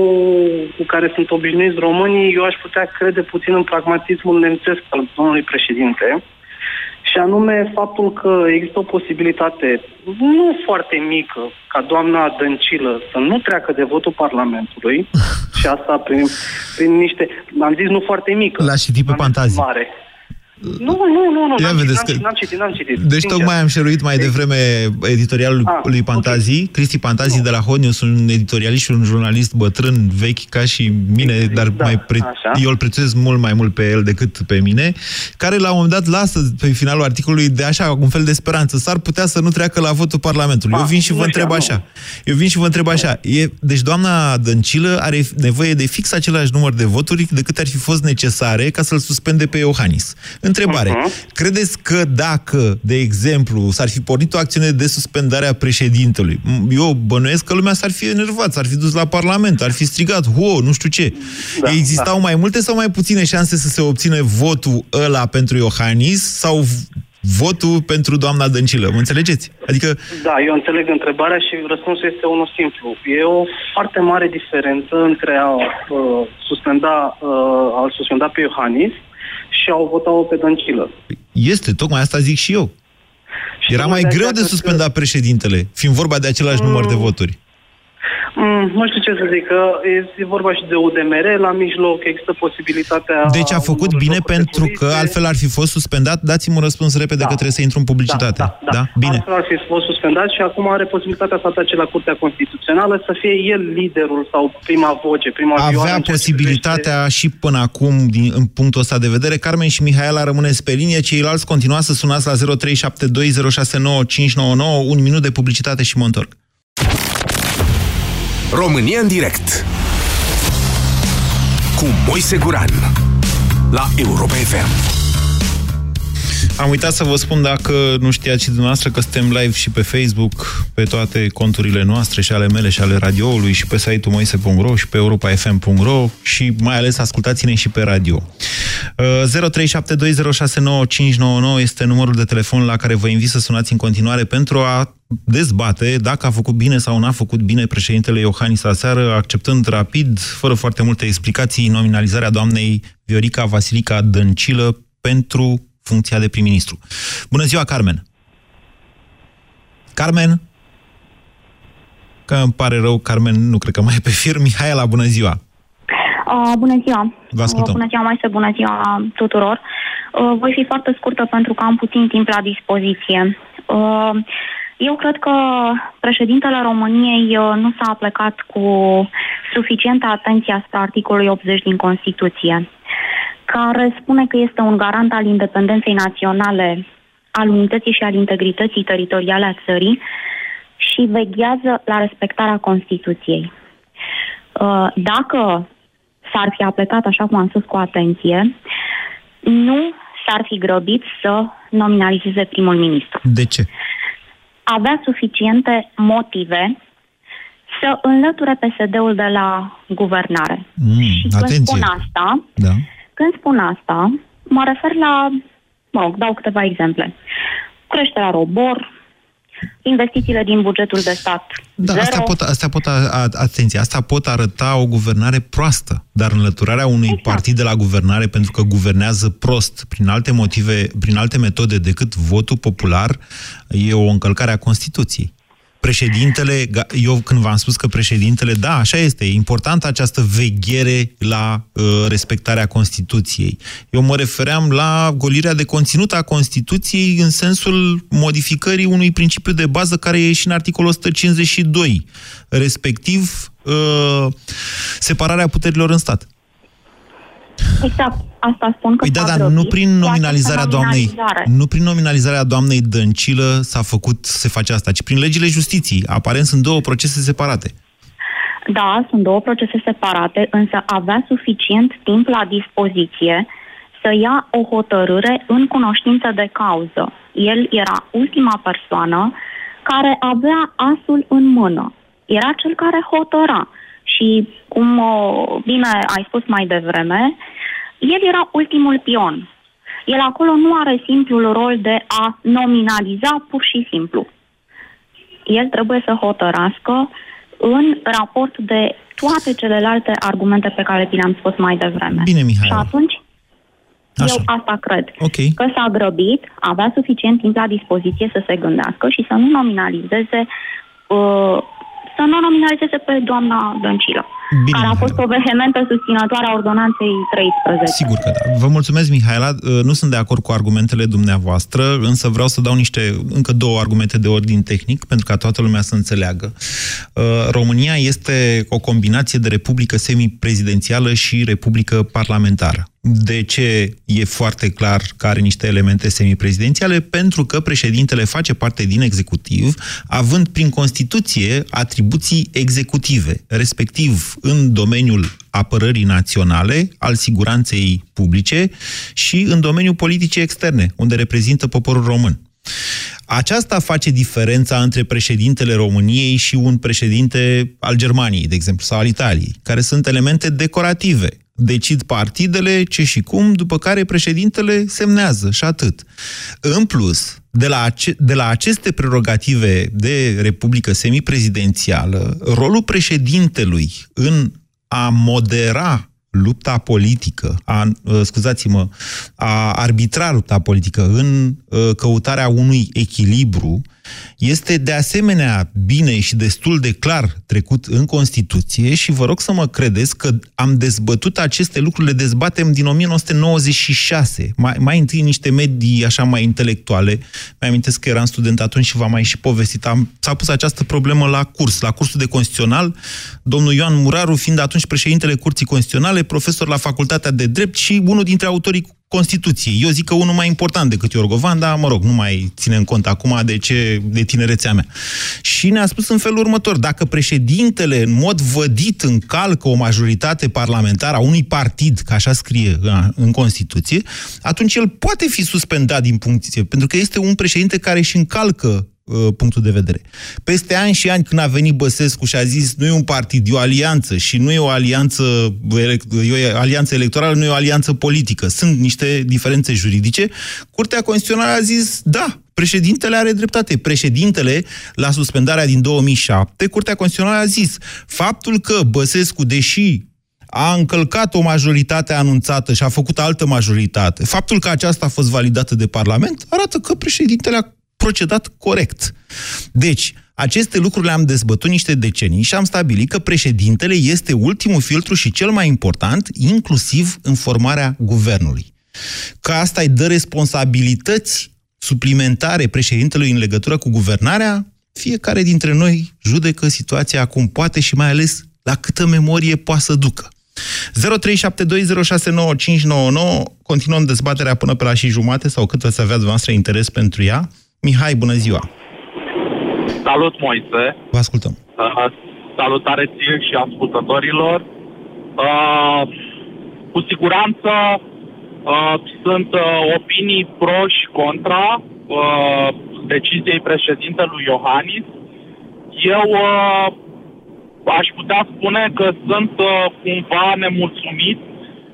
cu care sunt obișnuiți românii, eu aș putea crede puțin în pragmatismul nemțesc al domnului președinte. Și anume faptul că există o posibilitate nu foarte mică ca doamna Dăncilă să nu treacă de votul Parlamentului și asta prin, prin niște... Am zis nu foarte mică. L-aș citi pe am zis Pantazi. Mare. Nu, nu, nu, nu, Ia n-am, vedeți citit, că- n-am, n-am citit, n-am citit. Deci sincer. tocmai am șeruit mai devreme editorialul lui, Ah, lui Pantazi, Cristi Pantazi de la Honius, un editorialist și un jurnalist bătrân, vechi ca și mine, dar Da, mai pre- așa. eu îl prețuiesc mult mai mult pe el decât pe mine, care la un moment dat lasă pe finalul articolului de așa, un fel de speranță. S-ar putea să nu treacă la votul Parlamentului. Eu Ah, vin și nu vă știam, întreb nu. așa. Eu vin și vă întreb așa. E, deci doamna Dăncilă are nevoie de fix același număr de voturi decât ar fi fost necesare ca să-l suspende pe Iohannis. Întrebare. Mhm. Credeți că dacă, de exemplu, s-ar fi pornit o acțiune de suspendare a președintelui, m- eu bănuiesc că lumea s-ar fi enervat, s-ar fi dus la Parlament, ar fi strigat, ho, nu știu ce. Da, Existau mai multe sau mai puține șanse să se obține votul ăla pentru Iohannis sau v- votul pentru doamna Dăncilă? Mă înțelegeți? Adică Da, eu înțeleg întrebarea și răspunsul este unul simplu. E o foarte mare diferență între a uh, suspenda, uh, a suspenda pe Iohannis și a o vota-o pe Dăncilă. este, tocmai asta zic și eu. Și Era mai tocmai greu aceea de cred că- suspendat președintele, fiind vorba de același număr de voturi. Mm, nu știu ce să zic, că e vorba și de UDMR la mijloc, există posibilitatea... Deci a făcut unor bine jocuri de pentru că culițe. altfel ar fi fost suspendat. Dați-mi un răspuns repede Da. că trebuie să intru în publicitate. Da, da, da. Bine. Altfel ar fi fost suspendat și acum are posibilitatea să atace la Curtea Constituțională să fie el liderul sau prima voce, prima vioară Avea în ceea ce posibilitatea și până acum, din, în punctul ăsta de vedere. Carmen și Mihaela rămâneți pe linie, ceilalți continuați să sunați la 0372069599, un minut de publicitate și mă întorc. România în direct cu Moise Guran la Europa FM. Am uitat să vă spun dacă nu știați și dumneavoastră că suntem live și pe Facebook, pe toate conturile noastre și ale mele și ale radioului și pe site-ul moise.ro și pe europafm.ro și mai ales ascultați-ne și pe radio. Uh, 0372069599 este numărul de telefon la care vă invit să sunați în continuare pentru a dezbate dacă a făcut bine sau n-a făcut bine președintele Iohannis aseară, acceptând rapid, fără foarte multe explicații, nominalizarea doamnei Viorica Vasilica Dăncilă pentru funcția de prim-ministru. Bună ziua, Carmen! Carmen? Că îmi pare rău, Carmen, nu cred că mai e pe fir. Mihaela, bună ziua! Uh, bună ziua! Vă ascultăm. Uh, bună ziua, Maise, bună ziua tuturor! Uh, voi fi foarte scurtă pentru că am puțin timp la dispoziție. Uh, eu cred că președintele României uh, nu s-a plecat cu suficientă atenție asupra articolului 80 din Constituție, care spune că este un garant al independenței naționale, al unității și al integrității teritoriale a țării și veghează la respectarea Constituției. Uh, Dacă s-ar fi aplecat, așa cum am spus, cu atenție, nu s-ar fi grăbit să nominalizeze primul ministru. De ce? Avea suficiente motive să înlăture PSD-ul de la guvernare. Mm, și când atenție. spun asta, Da. când spun asta, mă refer la, mă rog, dau câteva exemple. Creșterea robor, investițiile din bugetul de stat Da, zero. astea pot, astea pot, a, a, atenție, asta pot arăta o guvernare proastă, dar înlăturarea unui Exact. partid de la guvernare pentru că guvernează prost, prin alte motive, prin alte metode decât votul popular, e o încălcare a Constituției. Președintele, ga- eu când v-am spus că președintele, da, așa este, e importantă această veghere la uh, respectarea Constituției. Eu mă refeream la golirea de conținut a Constituției în sensul modificării unui principiu de bază care e și în articolul 152, respectiv uh, separarea puterilor în stat. Exact, asta spun că Păi da, s-a dar grăbit nu prin cu nominalizarea această doamnei, nominalizare. nu prin nominalizarea doamnei Dăncilă s-a făcut, se face asta, ci prin legile justiției. Aparent sunt două procese separate. Da, sunt două procese separate, însă avea suficient timp la dispoziție să ia o hotărâre în cunoștință de cauză. El era ultima persoană care avea asul în mână. Era cel care hotăra. Și, cum uh, bine ai spus mai devreme, el era ultimul pion. El acolo nu are simplul rol de a nominaliza pur și simplu. El trebuie să hotărască în raport de toate celelalte argumente pe care ți le-am spus mai devreme. Bine, Și Mihaela. atunci, Așa. eu asta cred. Ok. Că s-a grăbit, avea suficient timp la dispoziție să se gândească și să nu nominalizeze uh, să nu nominalizeze pe doamna Dăncilă, Bine, care a fost Mihaela. o vehementă susținătoare a ordonanței 13. Sigur că da. Vă mulțumesc, Mihaela. Uh, Nu sunt de acord cu argumentele dumneavoastră, însă vreau să dau niște, încă două argumente de ordin tehnic, pentru ca toată lumea să înțeleagă. Uh, România este o combinație de republică semiprezidențială și republică parlamentară. De ce e foarte clar că are niște elemente semiprezidențiale? Pentru că președintele face parte din executiv, având prin Constituție atribuții executive, respectiv în domeniul apărării naționale, al siguranței publice și în domeniul politicii externe, unde reprezintă poporul român. Aceasta face diferența între președintele României și un președinte al Germaniei, de exemplu, sau al Italiei, care sunt elemente decorative. Decid partidele ce și cum, după care președintele semnează și atât. În plus, de la, ace- de la aceste prerogative de republică semiprezidențială, rolul președintelui în a modera lupta politică, a, uh, scuzați-mă, a arbitra lupta politică în uh, căutarea unui echilibru, este de asemenea bine și destul de clar trecut în Constituție și vă rog să mă credeți că am dezbătut aceste lucruri, le dezbatem din 1996. Mai, mai întâi niște medii așa mai intelectuale. Mi amintesc că eram student atunci și v-am mai și povestit. Am, s-a pus această problemă la curs, la cursul de constituțional. Domnul Ioan Muraru, fiind atunci președintele Curții Constituționale, profesor la Facultatea de Drept și unul dintre autorii Constituției. Eu zic că unul mai important decât Iorgovan, dar, mă rog, nu mai ținem cont acum de ce de tinerețea mea. Și ne-a spus în felul următor, dacă președintele în mod vădit încalcă o majoritate parlamentară a unui partid, ca așa scrie a, în Constituție, atunci el poate fi suspendat din funcție, pentru că este un președinte care își încalcă uh, punctul de vedere. Peste ani și ani, când a venit Băsescu și a zis nu e un partid, e o alianță și nu e o alianță, elec- e o alianță electorală, nu e o alianță politică. Sunt niște diferențe juridice. Curtea Constituțională a zis da, președintele are dreptate. Președintele, la suspendarea din 2007, Curtea Constituțională a zis faptul că Băsescu, deși a încălcat o majoritate anunțată și a făcut altă majoritate, faptul că aceasta a fost validată de Parlament, arată că președintele a procedat corect. Deci, aceste lucruri le-am dezbătut niște decenii și am stabilit că președintele este ultimul filtru și cel mai important, inclusiv în formarea guvernului. Că asta îi dă responsabilități suplimentare președintelui în legătură cu guvernarea, fiecare dintre noi judecă situația cum poate și mai ales la câtă memorie poate să ducă. 0372069599 Continuăm dezbaterea până pe la și jumate sau cât veți avea dumneavoastră interes pentru ea. Mihai, bună ziua! Salut, Moise! Vă ascultăm! Uh, salutare ție și ascultătorilor! Uh, cu siguranță uh, sunt uh, opinii pro și contra uh, deciziei președintelui Iohannis. Eu uh, aș putea spune că sunt uh, cumva nemulțumit.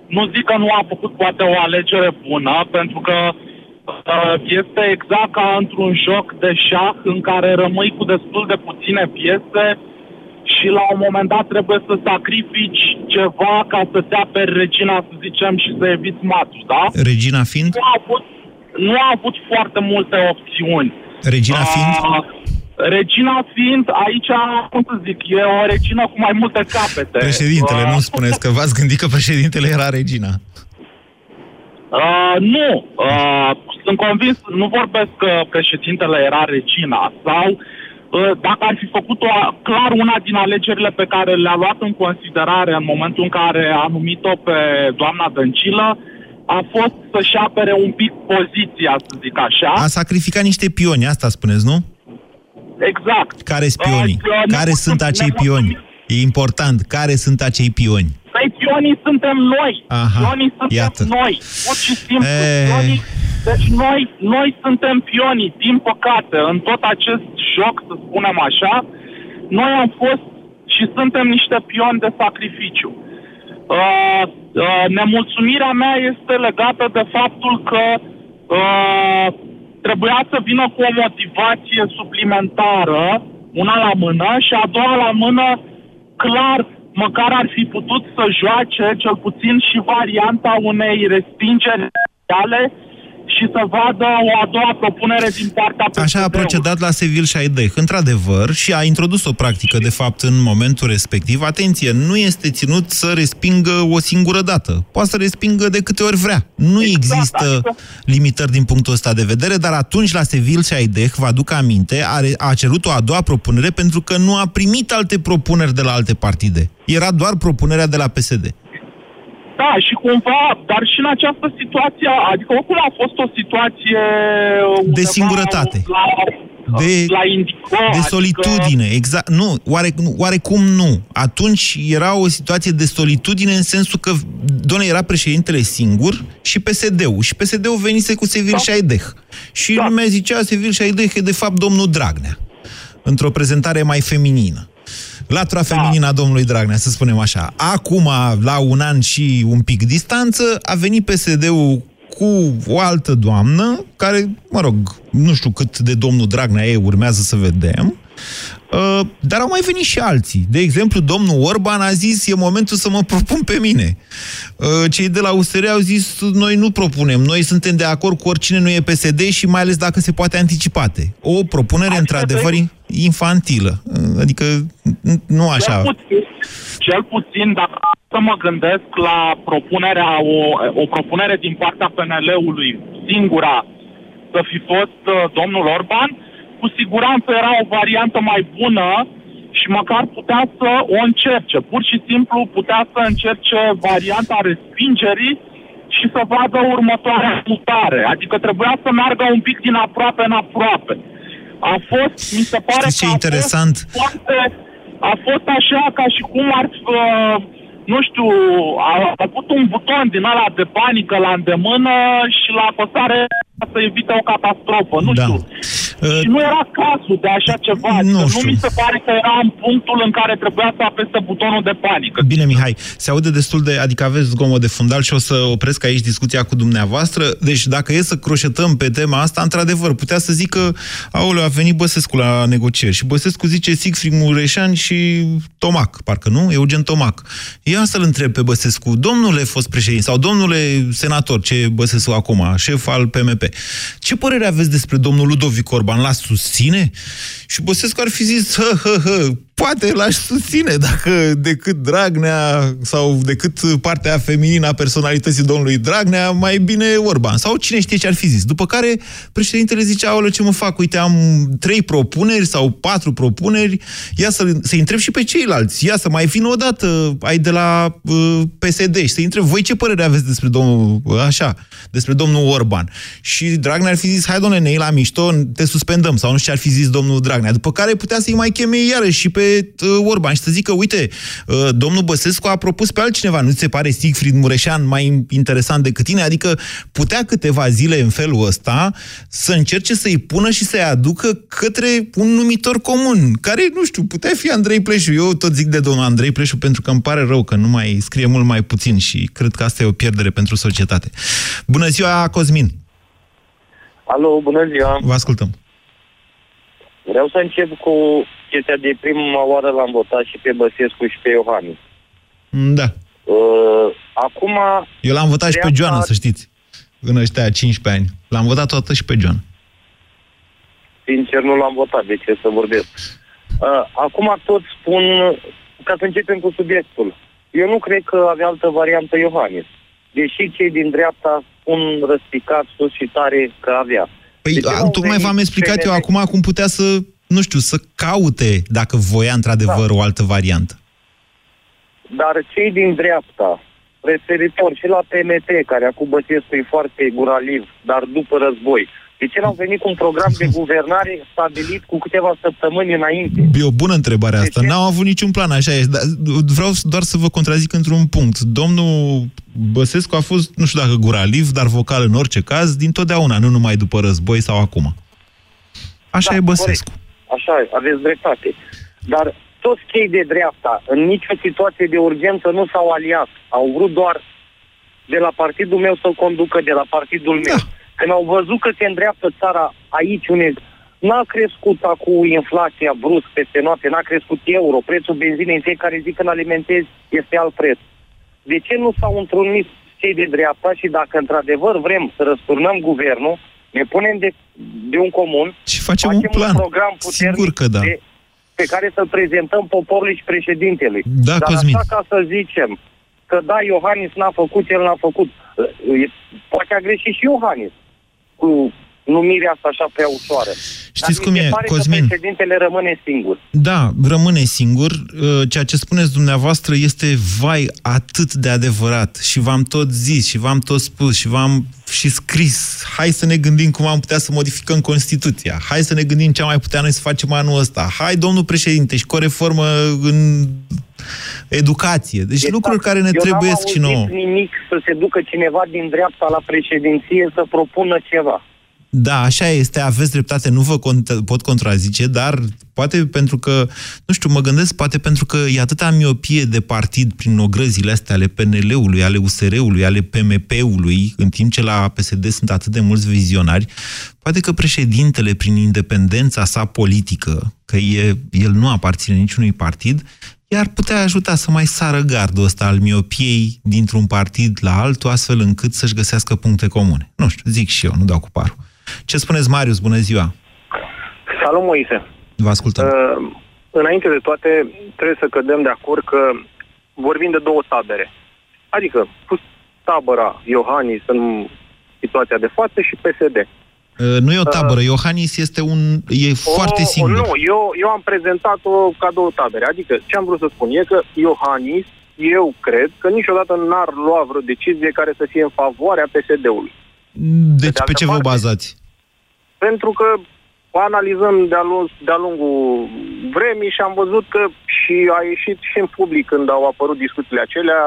Nu zic că nu a făcut poate o alegere bună, pentru că uh, este exact ca într-un joc de șah în care rămâi cu destul de puține piese și la un moment dat trebuie să sacrifici ceva ca să-ți aperi regina, să zicem, și să eviți matul, da? Regina fiind? Nu a avut, nu a avut foarte multe opțiuni. Regina fiind? Uh, regina fiind, aici, cum să zic, e o regină cu mai multe capete. Președintele, Uh, nu spuneți că v-ați gândit că președintele era regina. Uh, nu, uh, sunt convins, nu vorbesc că președintele era regina sau uh, dacă ar fi făcut-o clar una din alegerile pe care le-a luat în considerare în momentul în care a numit-o pe doamna Dăncilă, a fost să-și apere un pic poziția, să zic așa. A sacrificat niște pioni, asta spuneți, nu? Exact. Care sunt pionii? Uh, ne- Care sunt acei pioni? E important. Care sunt acei pioni? Păi pionii suntem noi. Aha, pionii suntem iată. noi. Pur și simplu. E. Pionii, deci noi, noi suntem pionii, din păcate, în tot acest joc, să spunem așa, noi am fost și suntem niște pioni de sacrificiu. Uh, uh, nemulțumirea mea este legată de faptul că uh, trebuia să vină cu o motivație suplimentară, una la mână, și a doua la mână, clar, măcar ar fi putut să joace cel puțin și varianta unei respingeri reale și să vadă o a doua propunere din partea Așa a PSD-ului. procedat la Sevil și Aideh, într-adevăr, și a introdus o practică, de fapt, în momentul respectiv. Atenție, nu este ținut să respingă o singură dată. Poate să respingă de câte ori vrea. Nu există adică- limitări din punctul ăsta de vedere, dar atunci la Sevil și Aideh, vă aduc aminte, are, a cerut o a doua propunere pentru că nu a primit alte propuneri de la alte partide. Era doar propunerea de la PSD. Da, și cumva, dar și în această situație, adică oricum a fost o situație undeva singurătate. La, De- la Indigo, De adică- solitudine, exact. Nu, oare, nu, oarecum nu. Atunci era o situație de solitudine în sensul că, doamne, era președintele singur și PSD-ul. Și PSD-ul venise cu Sevil Da. și Șaideh. Și Da. lumea zicea, Sevil și Șaideh e de fapt domnul Dragnea. Într-o prezentare mai feminină. Latura Da. feminină a domnului Dragnea, să spunem așa. Acum, la un an și un pic distanță, a venit PSD-ul cu o altă doamnă, care, mă rog, nu știu cât de domnul Dragnea e, urmează să vedem, Uh, dar au mai venit și alții. De exemplu, domnul Orban a zis, e momentul să mă propun pe mine. Uh, Cei de la USR au zis, noi nu propunem, noi suntem de acord cu oricine nu e PSD și mai ales dacă se poate anticipate. O propunere, Adică într-adevăr, infantilă. Uh, Adică, n- nu așa. Cel puțin, cel puțin, dacă să mă gândesc la propunerea, o, o propunere din partea PNL-ului, singura, să fi fost uh, domnul Orban, cu siguranță era o variantă mai bună și măcar putea să o încerce. Pur și simplu putea să încerce varianta respingerii și să vadă următoarea mutare. Adică trebuia să meargă un pic din aproape în aproape. A fost, mi se pare Știți ce că e a interesant? Fost foarte, a fost așa ca și cum ar fi, uh, nu știu, a, a avut un buton din ăla de panică la îndemână și la apăsare să evite o catastrofă, nu Da. știu. Uh, Și nu era cazul de așa ceva. Nu Adică nu știu. mi se pare că era în punctul în care trebuia să apese butonul de panică. Bine, Mihai, se aude destul de... Adică aveți zgomot de fundal și o să opresc aici discuția cu dumneavoastră. Deci dacă e să croșetăm pe tema asta, într-adevăr, putea să zică aoleu, a venit Băsescu la negocieri și Băsescu zice Siegfried Mureșan și Tomac, parcă nu? Eugen Tomac. Ia să-l întreb pe Băsescu, domnule fost președinte sau domnule senator, ce e Băsescu acum, șef al PMP, ce părere aveți despre domnul Ludovic Orban? L-a susține? Și Băsescu ar fi zis, hă, hă, hă, poate l-aș susține dacă decât Dragnea sau decât partea feminină a personalității domnului Dragnea, mai bine Orban. Sau cine știe ce ar fi zis. După care președintele zicea, aoleu, ce mă fac? Uite, am trei propuneri sau patru propuneri, ia să, să întreb și pe ceilalți. Ia să mai vină odată ai de la uh, PSD și să întreb, voi ce părere aveți despre domnul, așa, despre domnul Orban? Și Dragnea ar fi zis, hai domnule, ne la mișto, te suspendăm. Sau nu știu ce ar fi zis domnul Dragnea. După care putea să-i mai cheme iarăși și pe uh, Orban și să zică, uite, uh, domnul Băsescu a propus pe altcineva, nu ți se pare Siegfried Mureșan mai interesant decât tine? Adică putea câteva zile în felul ăsta să încerce să-i pună și să-i aducă către un numitor comun, care, nu știu, putea fi Andrei Pleșu. Eu tot zic de domnul Andrei Pleșu pentru că îmi pare rău că nu mai scrie mult mai puțin și cred că asta e o pierdere pentru societate. Bună ziua, Cosmin! Alo, bună ziua! Vă ascultăm! Vreau să încep cu chestia de prima oară l-am votat și pe Băsescu și pe Iohannis. Da. Uh, acum... Eu l-am votat și pe Joana, să știți. În ăștia 15 ani. L-am votat toată și pe Joana. Sincer, nu l-am votat, de ce să vorbesc. Uh, acum tot spun, ca să începem cu subiectul. Eu nu cred că avea altă variantă Iohannis. Deși cei din dreapta spun răspicat sus și tare că avea. Păi, De ce a, nu au tocmai venit v-am explicat eu PNL? acum cum putea să, nu știu, să caute dacă voia într-adevăr o altă variantă. Dar cei din dreapta, referitor și la PNT, care acum Băsescu e foarte guraliv, dar după război, de ce n-au venit cu un program de guvernare stabilit cu câteva săptămâni înainte? E o bună întrebare asta. ce? N-au avut niciun plan, așa e. Dar vreau doar să vă contrazic într-un punct. Domnul Băsescu a fost, nu știu dacă guraliv, dar vocal în orice caz, din totdeauna, nu numai după război sau acum. Așa Da, e Băsescu. Așa, e, aveți dreptate. Dar toți cei de dreapta, în nicio situație de urgență, nu s-au aliat. Au vrut doar de la partidul meu să-l conducă, de la partidul meu. Când au văzut că se îndreaptă țara aici, unde n-a crescut acum inflația brusc peste noapte, n-a crescut euro, prețul benzinei în fiecare zi când alimentezi este alt preț. De ce nu s-au întrunit cei de dreapta și dacă într-adevăr vrem să răsturnăm guvernul, ne punem de, de un comun și facem, un plan. program puternic Sigur că da. de, pe care să-l prezentăm poporului și președintelui. Da, Dar Cosmin. așa ca să zicem că da, Iohannis n-a făcut, el n-a făcut. E- Poate a greșit și Iohannis cu numirea asta așa prea ușoară. Știți Dar cum mi se e, pare Cosmin? că președintele rămâne singur. Da, rămâne singur. Uh, Ceea ce spuneți dumneavoastră este, vai, atât de adevărat. Și v-am tot zis, și v-am tot spus, și v-am și scris. Hai să ne gândim cum am putea să modificăm Constituția. Hai să ne gândim ce am mai putea noi să facem anul ăsta. Hai, domnul președinte, și cu o reformă în educație. Deci lucruri care ne Eu trebuie n-am și nouă. auzit nimic să se ducă cineva din dreapta la președinție să propună ceva. Da, așa este, aveți dreptate, nu vă cont- pot contrazice, dar poate pentru că, nu știu, mă gândesc, poate pentru că e atâta miopie de partid prin ogrăzile astea ale PNL-ului, ale USR-ului, ale PMP-ului, în timp ce la PSD sunt atât de mulți vizionari, poate că președintele, prin independența sa politică, că e, el nu aparține niciunui partid, i-ar putea ajuta să mai sară gardul ăsta al miopiei dintr-un partid la altul, astfel încât să-și găsească puncte comune. Nu știu, zic și eu, nu dau cu parul. Ce spuneți, Marius? Bună ziua! Salut, Moise. Vă ascultăm. Uh, înainte de toate, trebuie să cădem de acord că vorbim de două tabere. Adică, pus tabăra Iohannis în situația de față și PSD. Uh, Nu e o tabără. Iohannis este un... e foarte o, singur. Nu, eu, eu am prezentat-o ca două tabere. Adică, ce am vrut să spun e că Iohannis, eu cred că niciodată n-ar lua vreo decizie care să fie în favoarea PSD-ului. Deci pe ce vă bazați? Pentru că analizăm de-a, lung, de-a lungul vremii și am văzut că și a ieșit și în public când au apărut discuțiile acelea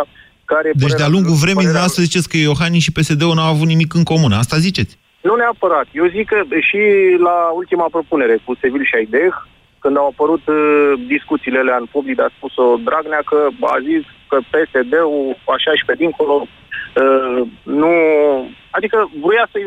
care... Deci părerea- de-a lungul vremii, părerea- dumneavoastră ziceți că Iohannis și PSD-ul n-au avut nimic în comun. Asta ziceți? Nu neapărat. Eu zic că și la ultima propunere cu Sevil și Șaideh, când au apărut uh, discuțiile alea în public, a spus-o Dragnea că a zis că PSD-ul, așa și pe dincolo, uh, nu... Adică vrea, să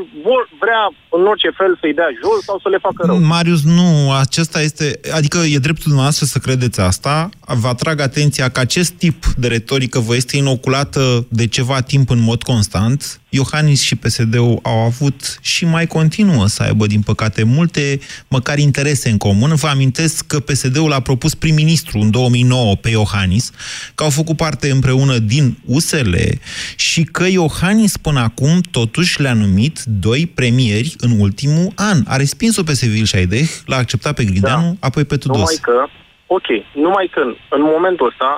vrea în orice fel să-i dea jos sau să le facă rău. Marius, nu, acesta este, adică e dreptul dumneavoastră să credeți asta. Vă atrag atenția că acest tip de retorică vă este inoculată de ceva timp în mod constant. Iohannis și PSD-ul au avut și mai continuă să aibă, din păcate, multe, măcar interese în comun. Vă amintesc că PSD-ul a propus prim-ministru în 2009 pe Iohannis, că au făcut parte împreună din USL și că Iohannis până acum totuși le-a numit doi premieri în ultimul an. A respins-o pe Sevil Șaideh, l-a acceptat pe Grideanu, da. apoi pe Tudose. Numai că, ok, numai că în momentul ăsta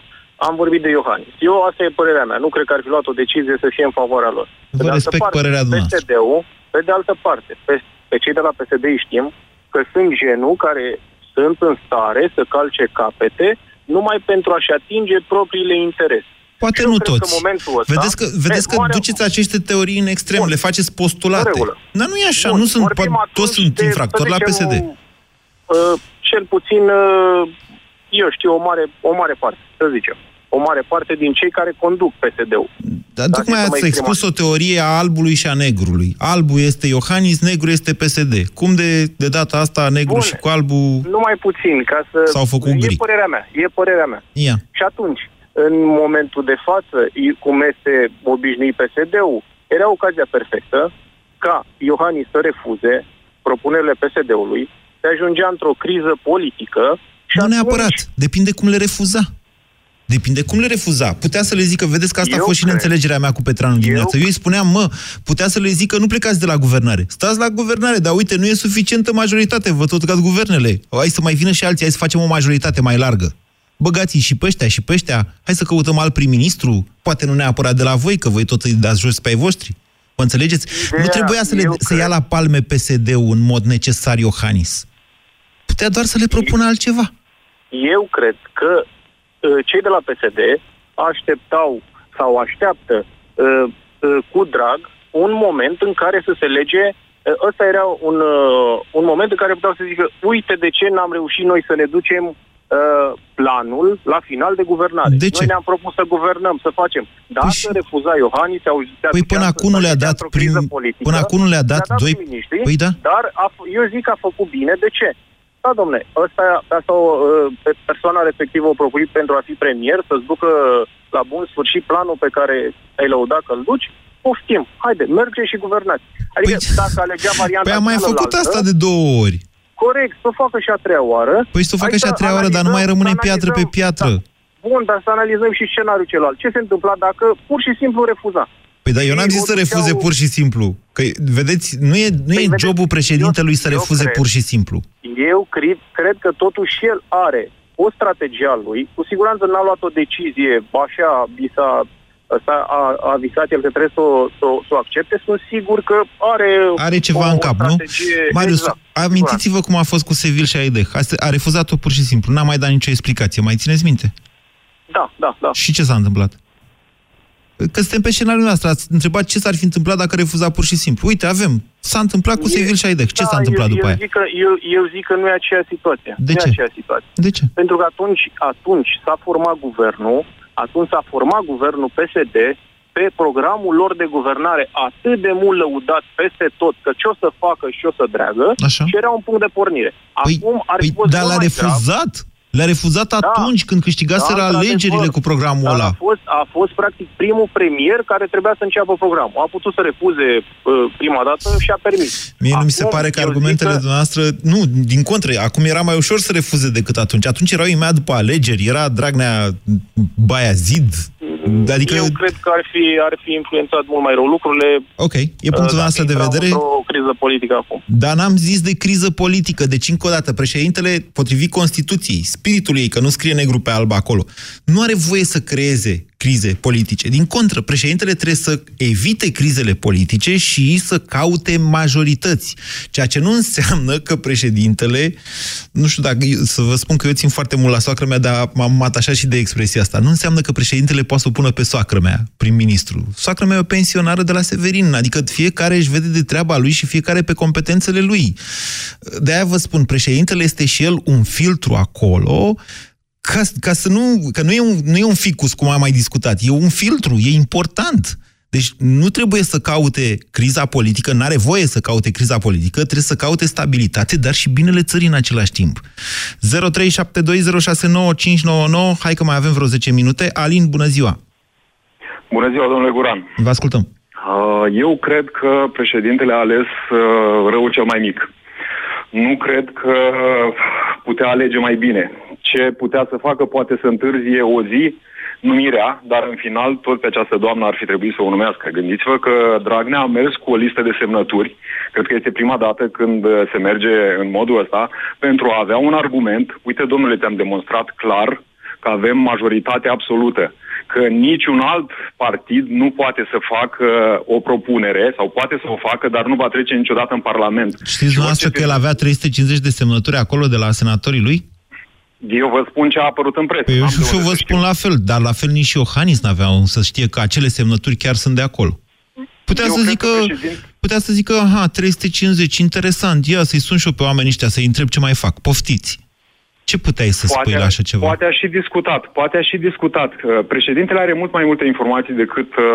am vorbit de Iohannis. Eu, asta e părerea mea. Nu cred că ar fi luat o decizie să fie în favoarea lor. Vă de altă respect parte, părerea dumneavoastră. PSD-ul, pe de altă parte, pe, pe cei de la PSD știm că sunt genul care sunt în stare să calce capete numai pentru a-și atinge propriile interese. Poate Și eu nu cred că toți. în momentul ăsta, vedeți că, vedeți că moare- duceți aceste teorii în extrem, Bun. le faceți În postulate. regulă. Dar nu e așa, Bun, nu sunt, vorbim po- atunci toți sunt de, infractori să la zicem, PSD. Uh, cel puțin, uh, eu știu, o mare, o mare parte, să zicem. O mare parte din cei care conduc PSD-ul. Dar Dați-mi tocmai să mă ați exprim expus o teorie a albului și a negrului. Albul este Iohannis, negru este PSD. Cum de, de data asta negru Bun. și cu albul... Numai puțin, ca să... S-au făcut E gri. părerea mea, e părerea mea. Ia. Și atunci, în momentul de față, i- cum este obișnuit PSD-ul, era ocazia perfectă ca Iohannis să refuze propunerile PSD-ului, se ajungea într-o criză politică și Nu atunci, neapărat. Depinde cum le refuza. Depinde cum le refuza. Putea să le zică, vedeți că asta Eu a fost și în cred. înțelegerea mea cu Petranu dimineață. Eu îi spuneam, mă, putea să le zică, nu plecați de la guvernare. Stați la guvernare, dar uite, nu e suficientă majoritate, vă tot cați guvernele. Hai să mai vină și alții, hai să facem o majoritate mai largă. Băgați-i și pe ăștia și pe ăștia. Hai să căutăm alt prim-ministru, poate nu neapărat de la voi, că voi tot îi dați jos pe ai voștri. Mă înțelegeți? Ideea, nu trebuia să, le, eu să ia la palme PSD-ul în mod necesar Iohannis. Putea doar să le propună altceva. eu cred că uh, cei de la PSD așteptau sau așteaptă uh, uh, cu drag un moment în care să se lege uh, Ăsta era un, uh, un moment în care puteau să zică uite de ce n-am reușit noi să ne ducem uh, planul la final de guvernare. De ce? Noi ne-am propus să guvernăm, să facem. Dacă Păi și- refuza Iohannis, se au- se Păi aducea- până acum nu le-a se aducea dat într-o criză prim- politică, până acum nu le-a dat le-a doi- prim-miniștri, Păi da. dar a, f- eu zic că a făcut bine. De ce? Da, domne, ăsta, asta o, uh, pe persoana respectivă o propuit pentru a fi premier, să-ți ducă la bun sfârșit planul pe care ai lăudat că îl duci, poftim, haide, merge și guvernați. Adică Păi- dacă alegea varianta Păi a mai făcut cealaltă, asta de două ori. Corect, să o facă și a treia oară. Păi să o facă Hai și a să treia oară, dar nu mai analizăm- rămâne să piatră pe analizăm- piatră. Da. Bun, dar să analizăm și scenariul celălalt. Ce se întâmpla dacă pur și simplu refuza? Păi dar eu n-am zis o să duceau- refuze pur și simplu. Că, vedeți, nu e, nu Păi, e vedeți, jobul președintelui eu- să eu refuze cred. pur și simplu. Eu cred, cred că totuși el are o strategie a lui. Cu siguranță n-a luat o decizie așa, visa, a, a, a visat el că trebuie să o, să, o- să o accepte. Sunt sigur că are Are ceva o, în cap, o nu? strategie, Marius, exact, amintiți-vă cum a fost cu Sevil și Aideh. Asta- A refuzat-o pur și simplu. N-a mai dat nicio explicație. Mai țineți minte? Da, da, da. Și ce s-a întâmplat? Că suntem pe scenariul nostru. Ați întrebat ce s-ar fi întâmplat dacă refuza pur și simplu. Uite, avem. S-a întâmplat cu E- Sevil și Aideh. Ce da, s-a întâmplat eu, după eu aia? Zic că, eu, eu zic că nu e aceeași situație. De nu ce? e aceeași situație. De ce? Pentru că atunci, atunci s-a format guvernul, atunci s-a format guvernul PSD pe programul lor de guvernare atât de mult lăudat peste tot că ce o să facă și ce o să dreagă Așa. și era un punct de pornire. Păi, Acum ar fi păi fost dar mult l-a mai grav. Refuzat. Le-a refuzat atunci când câștigaseră Da, într-adevăr. alegerile cu programul Dar ăla. A fost, a fost practic primul premier care trebuia să înceapă programul. A putut să refuze uh, prima dată și a permis. Mie nu mi se Acum, pare că eu zic argumentele că- dumneavoastră... Nu, din contră, acum era mai ușor să refuze decât atunci. Atunci erau imediat după alegeri, era Dragnea Baia Zid. Adică, Eu cred că ar fi, ar fi influențat mult mai rău lucrurile. ok, e punctul uh, nostru dacă de intram vedere, într-o criză politică acum. dar n-am zis de criză politică. Deci, încă o dată, președintele, potrivit Constituției, spiritul ei, că nu scrie negru pe alb acolo, nu are voie să creeze crize politice. Din contră, președintele trebuie să evite crizele politice și să caute majorități. Ceea ce nu înseamnă că președintele, nu știu dacă să vă spun că eu țin foarte mult la soacră mea, dar m-am atașat și de expresia asta. Nu înseamnă că președintele poate să o pună pe soacră mea, prim-ministru. Soacră mea e o pensionară de la Severin, adică fiecare își vede de treaba lui și fiecare pe competențele lui. De-aia vă spun, președintele este și el un filtru acolo ca, ca să nu, că nu e, un, nu e un ficus, cum am mai discutat, e un filtru, e important. Deci nu trebuie să caute criza politică, nu are voie să caute criza politică, trebuie să caute stabilitate, dar și binele țării în același timp. 0372069599, hai că mai avem vreo 10 minute. Alin, bună ziua! Bună ziua, domnule Guran. Vă ascultăm. Uh, Eu cred că președintele a ales uh, răul cel mai mic. Nu cred că putea alege mai bine. Ce putea să facă poate să întârzie o zi numirea, dar în final tot pe această doamnă ar fi trebuit să o numească. Gândiți-vă că Dragnea a mers cu o listă de semnături, cred că este prima dată când uh, se merge în modul ăsta, pentru a avea un argument. Uite, domnule, ți-am demonstrat clar că avem majoritate absolută. Că niciun alt partid nu poate să facă o propunere sau poate să o facă, dar nu va trece niciodată în Parlament. Știți dumneavoastră că el avea 350 de semnături acolo de la senatorii lui? Eu vă spun ce a apărut în presă. Păi eu N-am și de eu unde vă să spun la fel, dar la fel nici Iohannis n-avea un să știe că acele semnături chiar sunt de acolo. Putea Eu să cred zică, că președin- putea să zică, aha, 350, interesant, ia să-i sun și eu pe oamenii ăștia, să-i întreb ce mai fac, poftiți. Ce puteai să spui la așa ceva? Poate a și discutat, poate a și discutat. Uh, Președintele are mult mai multe informații decât uh,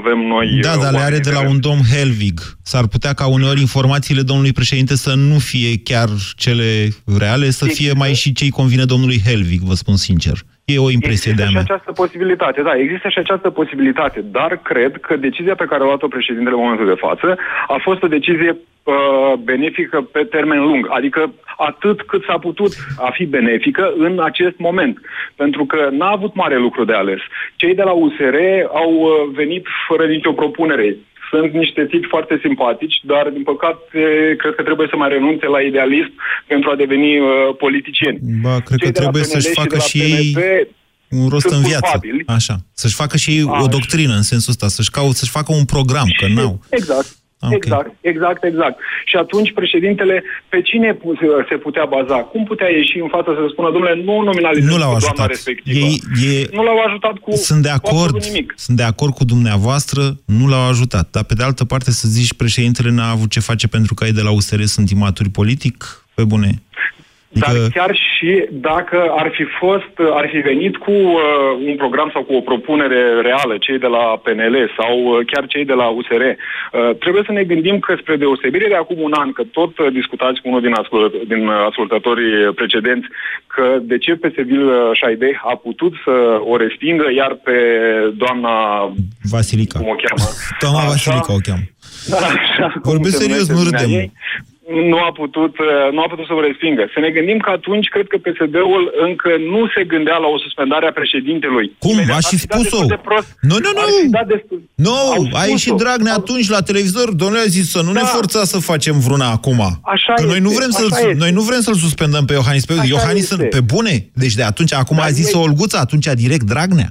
avem noi. Da, uh, dar le are oamenii de la care- un domn Helvig. S-ar putea ca uneori informațiile domnului președinte să nu fie chiar cele reale, să fie mai și ce-i convine domnului Helvig, vă spun sincer. E o impresie de a Există și mea. această posibilitate, da, există și această posibilitate, dar cred că decizia pe care a luat-o președintele în momentul de față a fost o decizie uh, benefică pe termen lung, adică atât cât s-a putut a fi benefică în acest moment, pentru că n-a avut mare lucru de ales. Cei de la USR au uh, venit fără nicio propunere. Sunt niște tipi foarte simpatici, dar, din păcate, cred că trebuie să mai renunțe la idealism pentru a deveni uh, politicieni. Ba, cred Cei că de la trebuie PNL să-și și facă de la și ei PNP un rost sunt în viață. culpabili. Așa. Să-și facă și ei o Așa. doctrină în sensul ăsta, să-și, cau- să-și facă un program, că n-au. Exact. Ok. Exact, exact, exact. Și atunci președintele pe cine pu- se putea baza? Cum putea ieși în față să spună, domnule, nu nominalizăm Nu l-au pe doamna ajutat. respectivă? Ei, e, Nu l-au ajutat cu, sunt de cu acord, absolut nimic. sunt de acord cu dumneavoastră, nu l-au ajutat. Dar pe de altă parte să zici președintele n-a avut ce face pentru că ei de la USR sunt imaturi politic, pe bune. Dar Adică, chiar și dacă ar fi fost, ar fi venit cu uh, un program sau cu o propunere reală, cei de la PNL sau uh, chiar cei de la USR, uh, trebuie să ne gândim că spre deosebire de acum un an, că tot uh, discutați cu unul din, ascult, din uh, ascultătorii precedenți, că de ce PSV Șaidei a putut să o respingă, iar pe doamna, Vasilica. cum o cheamă, Doamna Așa. Vasilica o cheamă. Așa, cum Vorbesc se serios, numește nu dumnea râdem. ei, Nu a, putut, uh, nu a putut să o respingă. Să ne gândim că atunci cred că PSD-ul încă nu se gândea la o suspendare a președintelui. Cum? Imediat Aș și ar fi dat spus-o. destul de prost. Nu, nu, nu. Ar fi dat destul- Nu, Au a spus-o. ieșit Dragnea atunci la televizor, domnule a zis să nu ne Da. forța să facem vreuna acum. Așa că noi nu este, vrem așa să este. noi nu vrem să-l suspendăm pe Iohannis. Pe Așa Iohannis este. sunt pe bune. Deci de atunci, acum Dar a zis ei- Olguța, atunci direct Dragnea.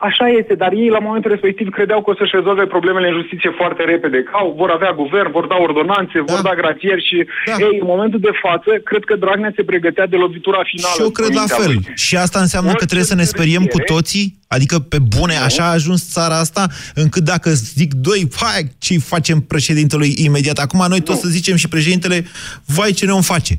Așa este, dar ei la momentul respectiv credeau că o să-și rezolve problemele în justiție foarte repede, că au, vor avea guvern, vor da ordonanțe, Da. vor da grațieri și, Da. ei, în momentul de față, cred că Dragnea se pregătea de lovitura finală. Și eu cred la înaintea fel. lui. Și asta înseamnă că Orice trebuie să ne speriem cu întârziere- toții? Adică pe bune, așa a ajuns țara asta, încât dacă zic doi, hai, ce facem președintelui imediat? Acum noi toți să zicem și președintele, vai ce ne om face.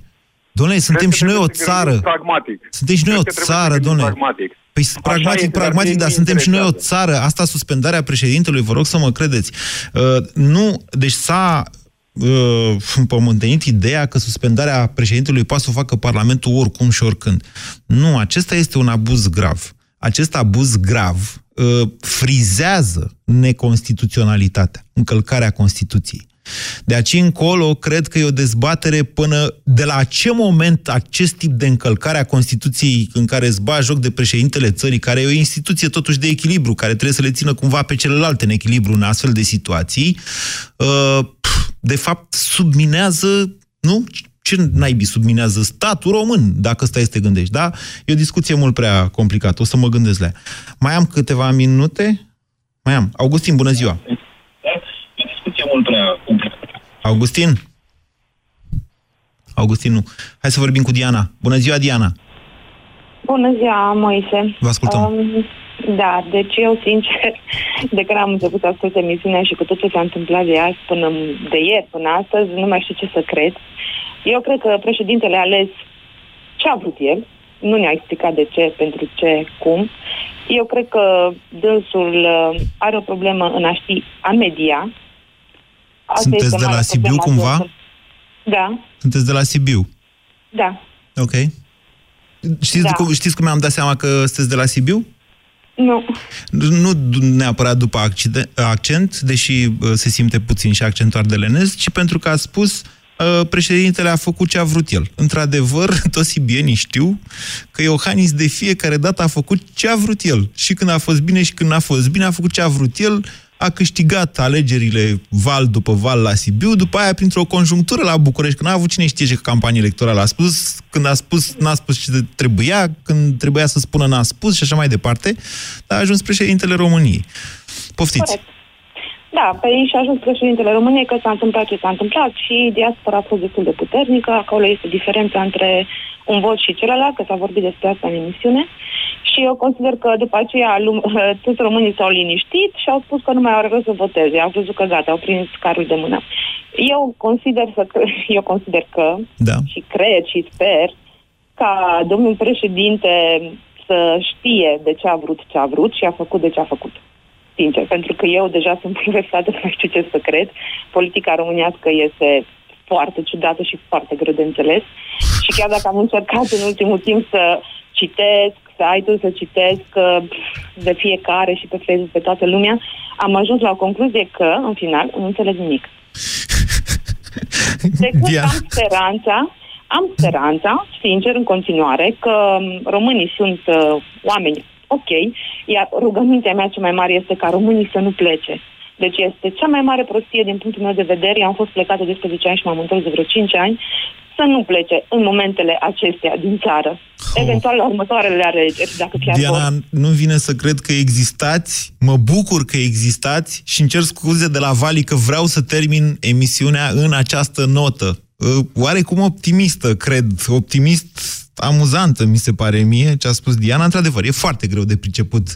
Domnule, suntem Cred că și noi o trebuie să gândim țară. Pragmatic. Suntem și noi Cred o că trebuie să țară, gândim domnule. Pragmatic. Păi Așa pragmatic, este, dar pragmatic, mie dar nu suntem și noi o interesează. țară. Asta, suspendarea președintelui, vă rog să mă credeți. Uh, nu, deci s-a uh, împământenit ideea că suspendarea președintelui poate să o facă Parlamentul oricum și oricând. Nu, acesta este un abuz grav. Acest abuz grav uh, frizează neconstituționalitatea, încălcarea Constituției. De aici încolo, cred că e o dezbatere până de la ce moment acest tip de încălcare a Constituției în care îți bagi joc de președintele țării, care e o instituție totuși de echilibru, care trebuie să le țină cumva pe celelalte în echilibru în astfel de situații, uh, de fapt subminează, nu? Ce naibii subminează statul român, dacă stai să te gândești, da? E o discuție mult prea complicată, o să mă gândesc la ea. Mai am câteva minute? Mai am. Augustin, bună ziua! Discuție mult prea complicată. Augustin? Augustin, nu. Hai să vorbim cu Diana. Bună ziua, Diana! Bună ziua, Moise. Vă ascultăm. Um, da, deci eu, sincer, de când am început să ascult emisiunea și cu tot ce s-a întâmplat de azi până de ieri până astăzi, nu mai știu ce să cred. Eu cred că președintele a ales ce a vrut el, nu ne-a explicat de ce, pentru ce, cum. Eu cred că dânsul uh, are o problemă în a ști a media. Asta Sunteți este de la marea Sibiu, problemă a cumva? dânsului. Da, Sunteți de la Sibiu. da. Ok. Știți, Da. cum, știți cum mi-am dat seama că sunteți de la Sibiu? Nu. Nu neapărat după accide- accent, deși uh, se simte puțin și accentul ardelenez, ci pentru că a spus uh, președintele a făcut ce a vrut el. Într-adevăr, toți sibienii știu că Iohannis de fiecare dată a făcut ce a vrut el. Și când a fost bine și când n-a fost bine, a făcut ce a vrut el, a câștigat alegerile val după val la Sibiu, după aia printr-o conjunctură la București, când n-a avut cine știe ce campanie electorală a spus, când a spus, n-a spus ce trebuia, când trebuia să spună n-a spus și așa mai departe, dar a ajuns președintele României. Poftiți! Corect. Da, pe ei și a ajuns președintele României că s-a întâmplat ce s-a întâmplat și diaspora a fost destul de puternică. Acolo este diferența între un vot și celălalt, că s-a vorbit despre asta în emisiune. Și eu consider că după aceea toți românii s-au liniștit și au spus că nu mai are rost să voteze. Au văzut că gata, au prins carul de mână. Eu consider, să, eu consider că da. și cred și sper ca domnul președinte să știe de ce a vrut ce a vrut și a făcut de ce a făcut sincer, pentru că eu deja sunt bulversată, nu știu ce să cred. Politica românească este foarte ciudată și foarte greu de înțeles. Și chiar dacă am încercat în ultimul timp să citesc site-ul, să citesc uh, de fiecare și pe Facebook pe toată lumea, am ajuns la o concluzie că, în final, nu înțeleg nimic. Decât am speranța, am speranța, sincer, în continuare, că um, românii sunt uh, oameni ok, iar rugămintea mea cea mai mare este ca românii să nu plece. Deci este cea mai mare prostie din punctul meu de vedere. Eu am fost plecată de 11 ani și m-am întors de vreo 5 ani să nu plece în momentele acestea din țară. Oh. Eventual la următoarele alegeri, dacă chiar Diana, vor. nu vine să cred că existați, mă bucur că existați și îmi cer scuze de la Vali că vreau să termin emisiunea în această notă. Oarecum optimistă, cred, optimist amuzantă, mi se pare mie, ce a spus Diana. Într-adevăr, e foarte greu de priceput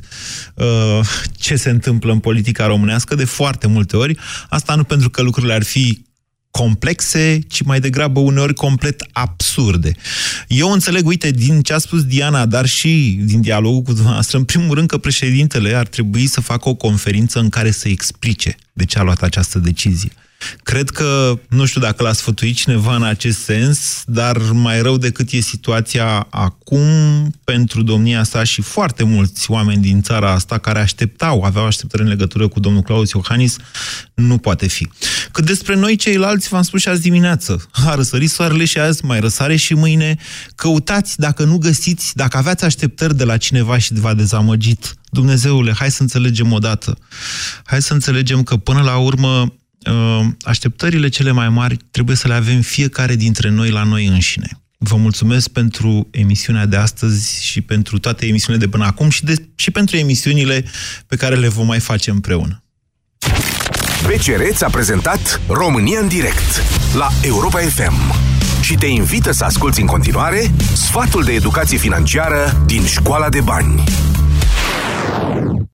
uh, ce se întâmplă în politica românească de foarte multe ori. Asta nu pentru că lucrurile ar fi complexe, ci mai degrabă uneori complet absurde. Eu înțeleg, uite, din ce a spus Diana, dar și din dialogul cu dumneavoastră, în primul rând că președintele ar trebui să facă o conferință în care să explice de ce a luat această decizie. Cred că, nu știu dacă l-a sfătuit cineva în acest sens, dar mai rău decât e situația acum pentru domnia sa și foarte mulți oameni din țara asta care așteptau, aveau așteptări în legătură cu domnul Claus Iohannis, nu poate fi. Cât despre noi ceilalți, v-am spus și azi dimineață, a răsărit soarele și azi mai răsare și mâine, căutați, dacă nu găsiți, dacă aveați așteptări de la cineva și v-a dezamăgit, Dumnezeule, hai să înțelegem odată. Hai să înțelegem că până la urmă Uh, așteptările cele mai mari trebuie să le avem fiecare dintre noi la noi înșine. Vă mulțumesc pentru emisiunea de astăzi și pentru toate emisiunile de până acum și, de, și pentru emisiunile pe care le vom mai face împreună. BCR a prezentat România în direct la Europa FM și te invită să asculti în continuare sfatul de educație financiară din Școala de Bani.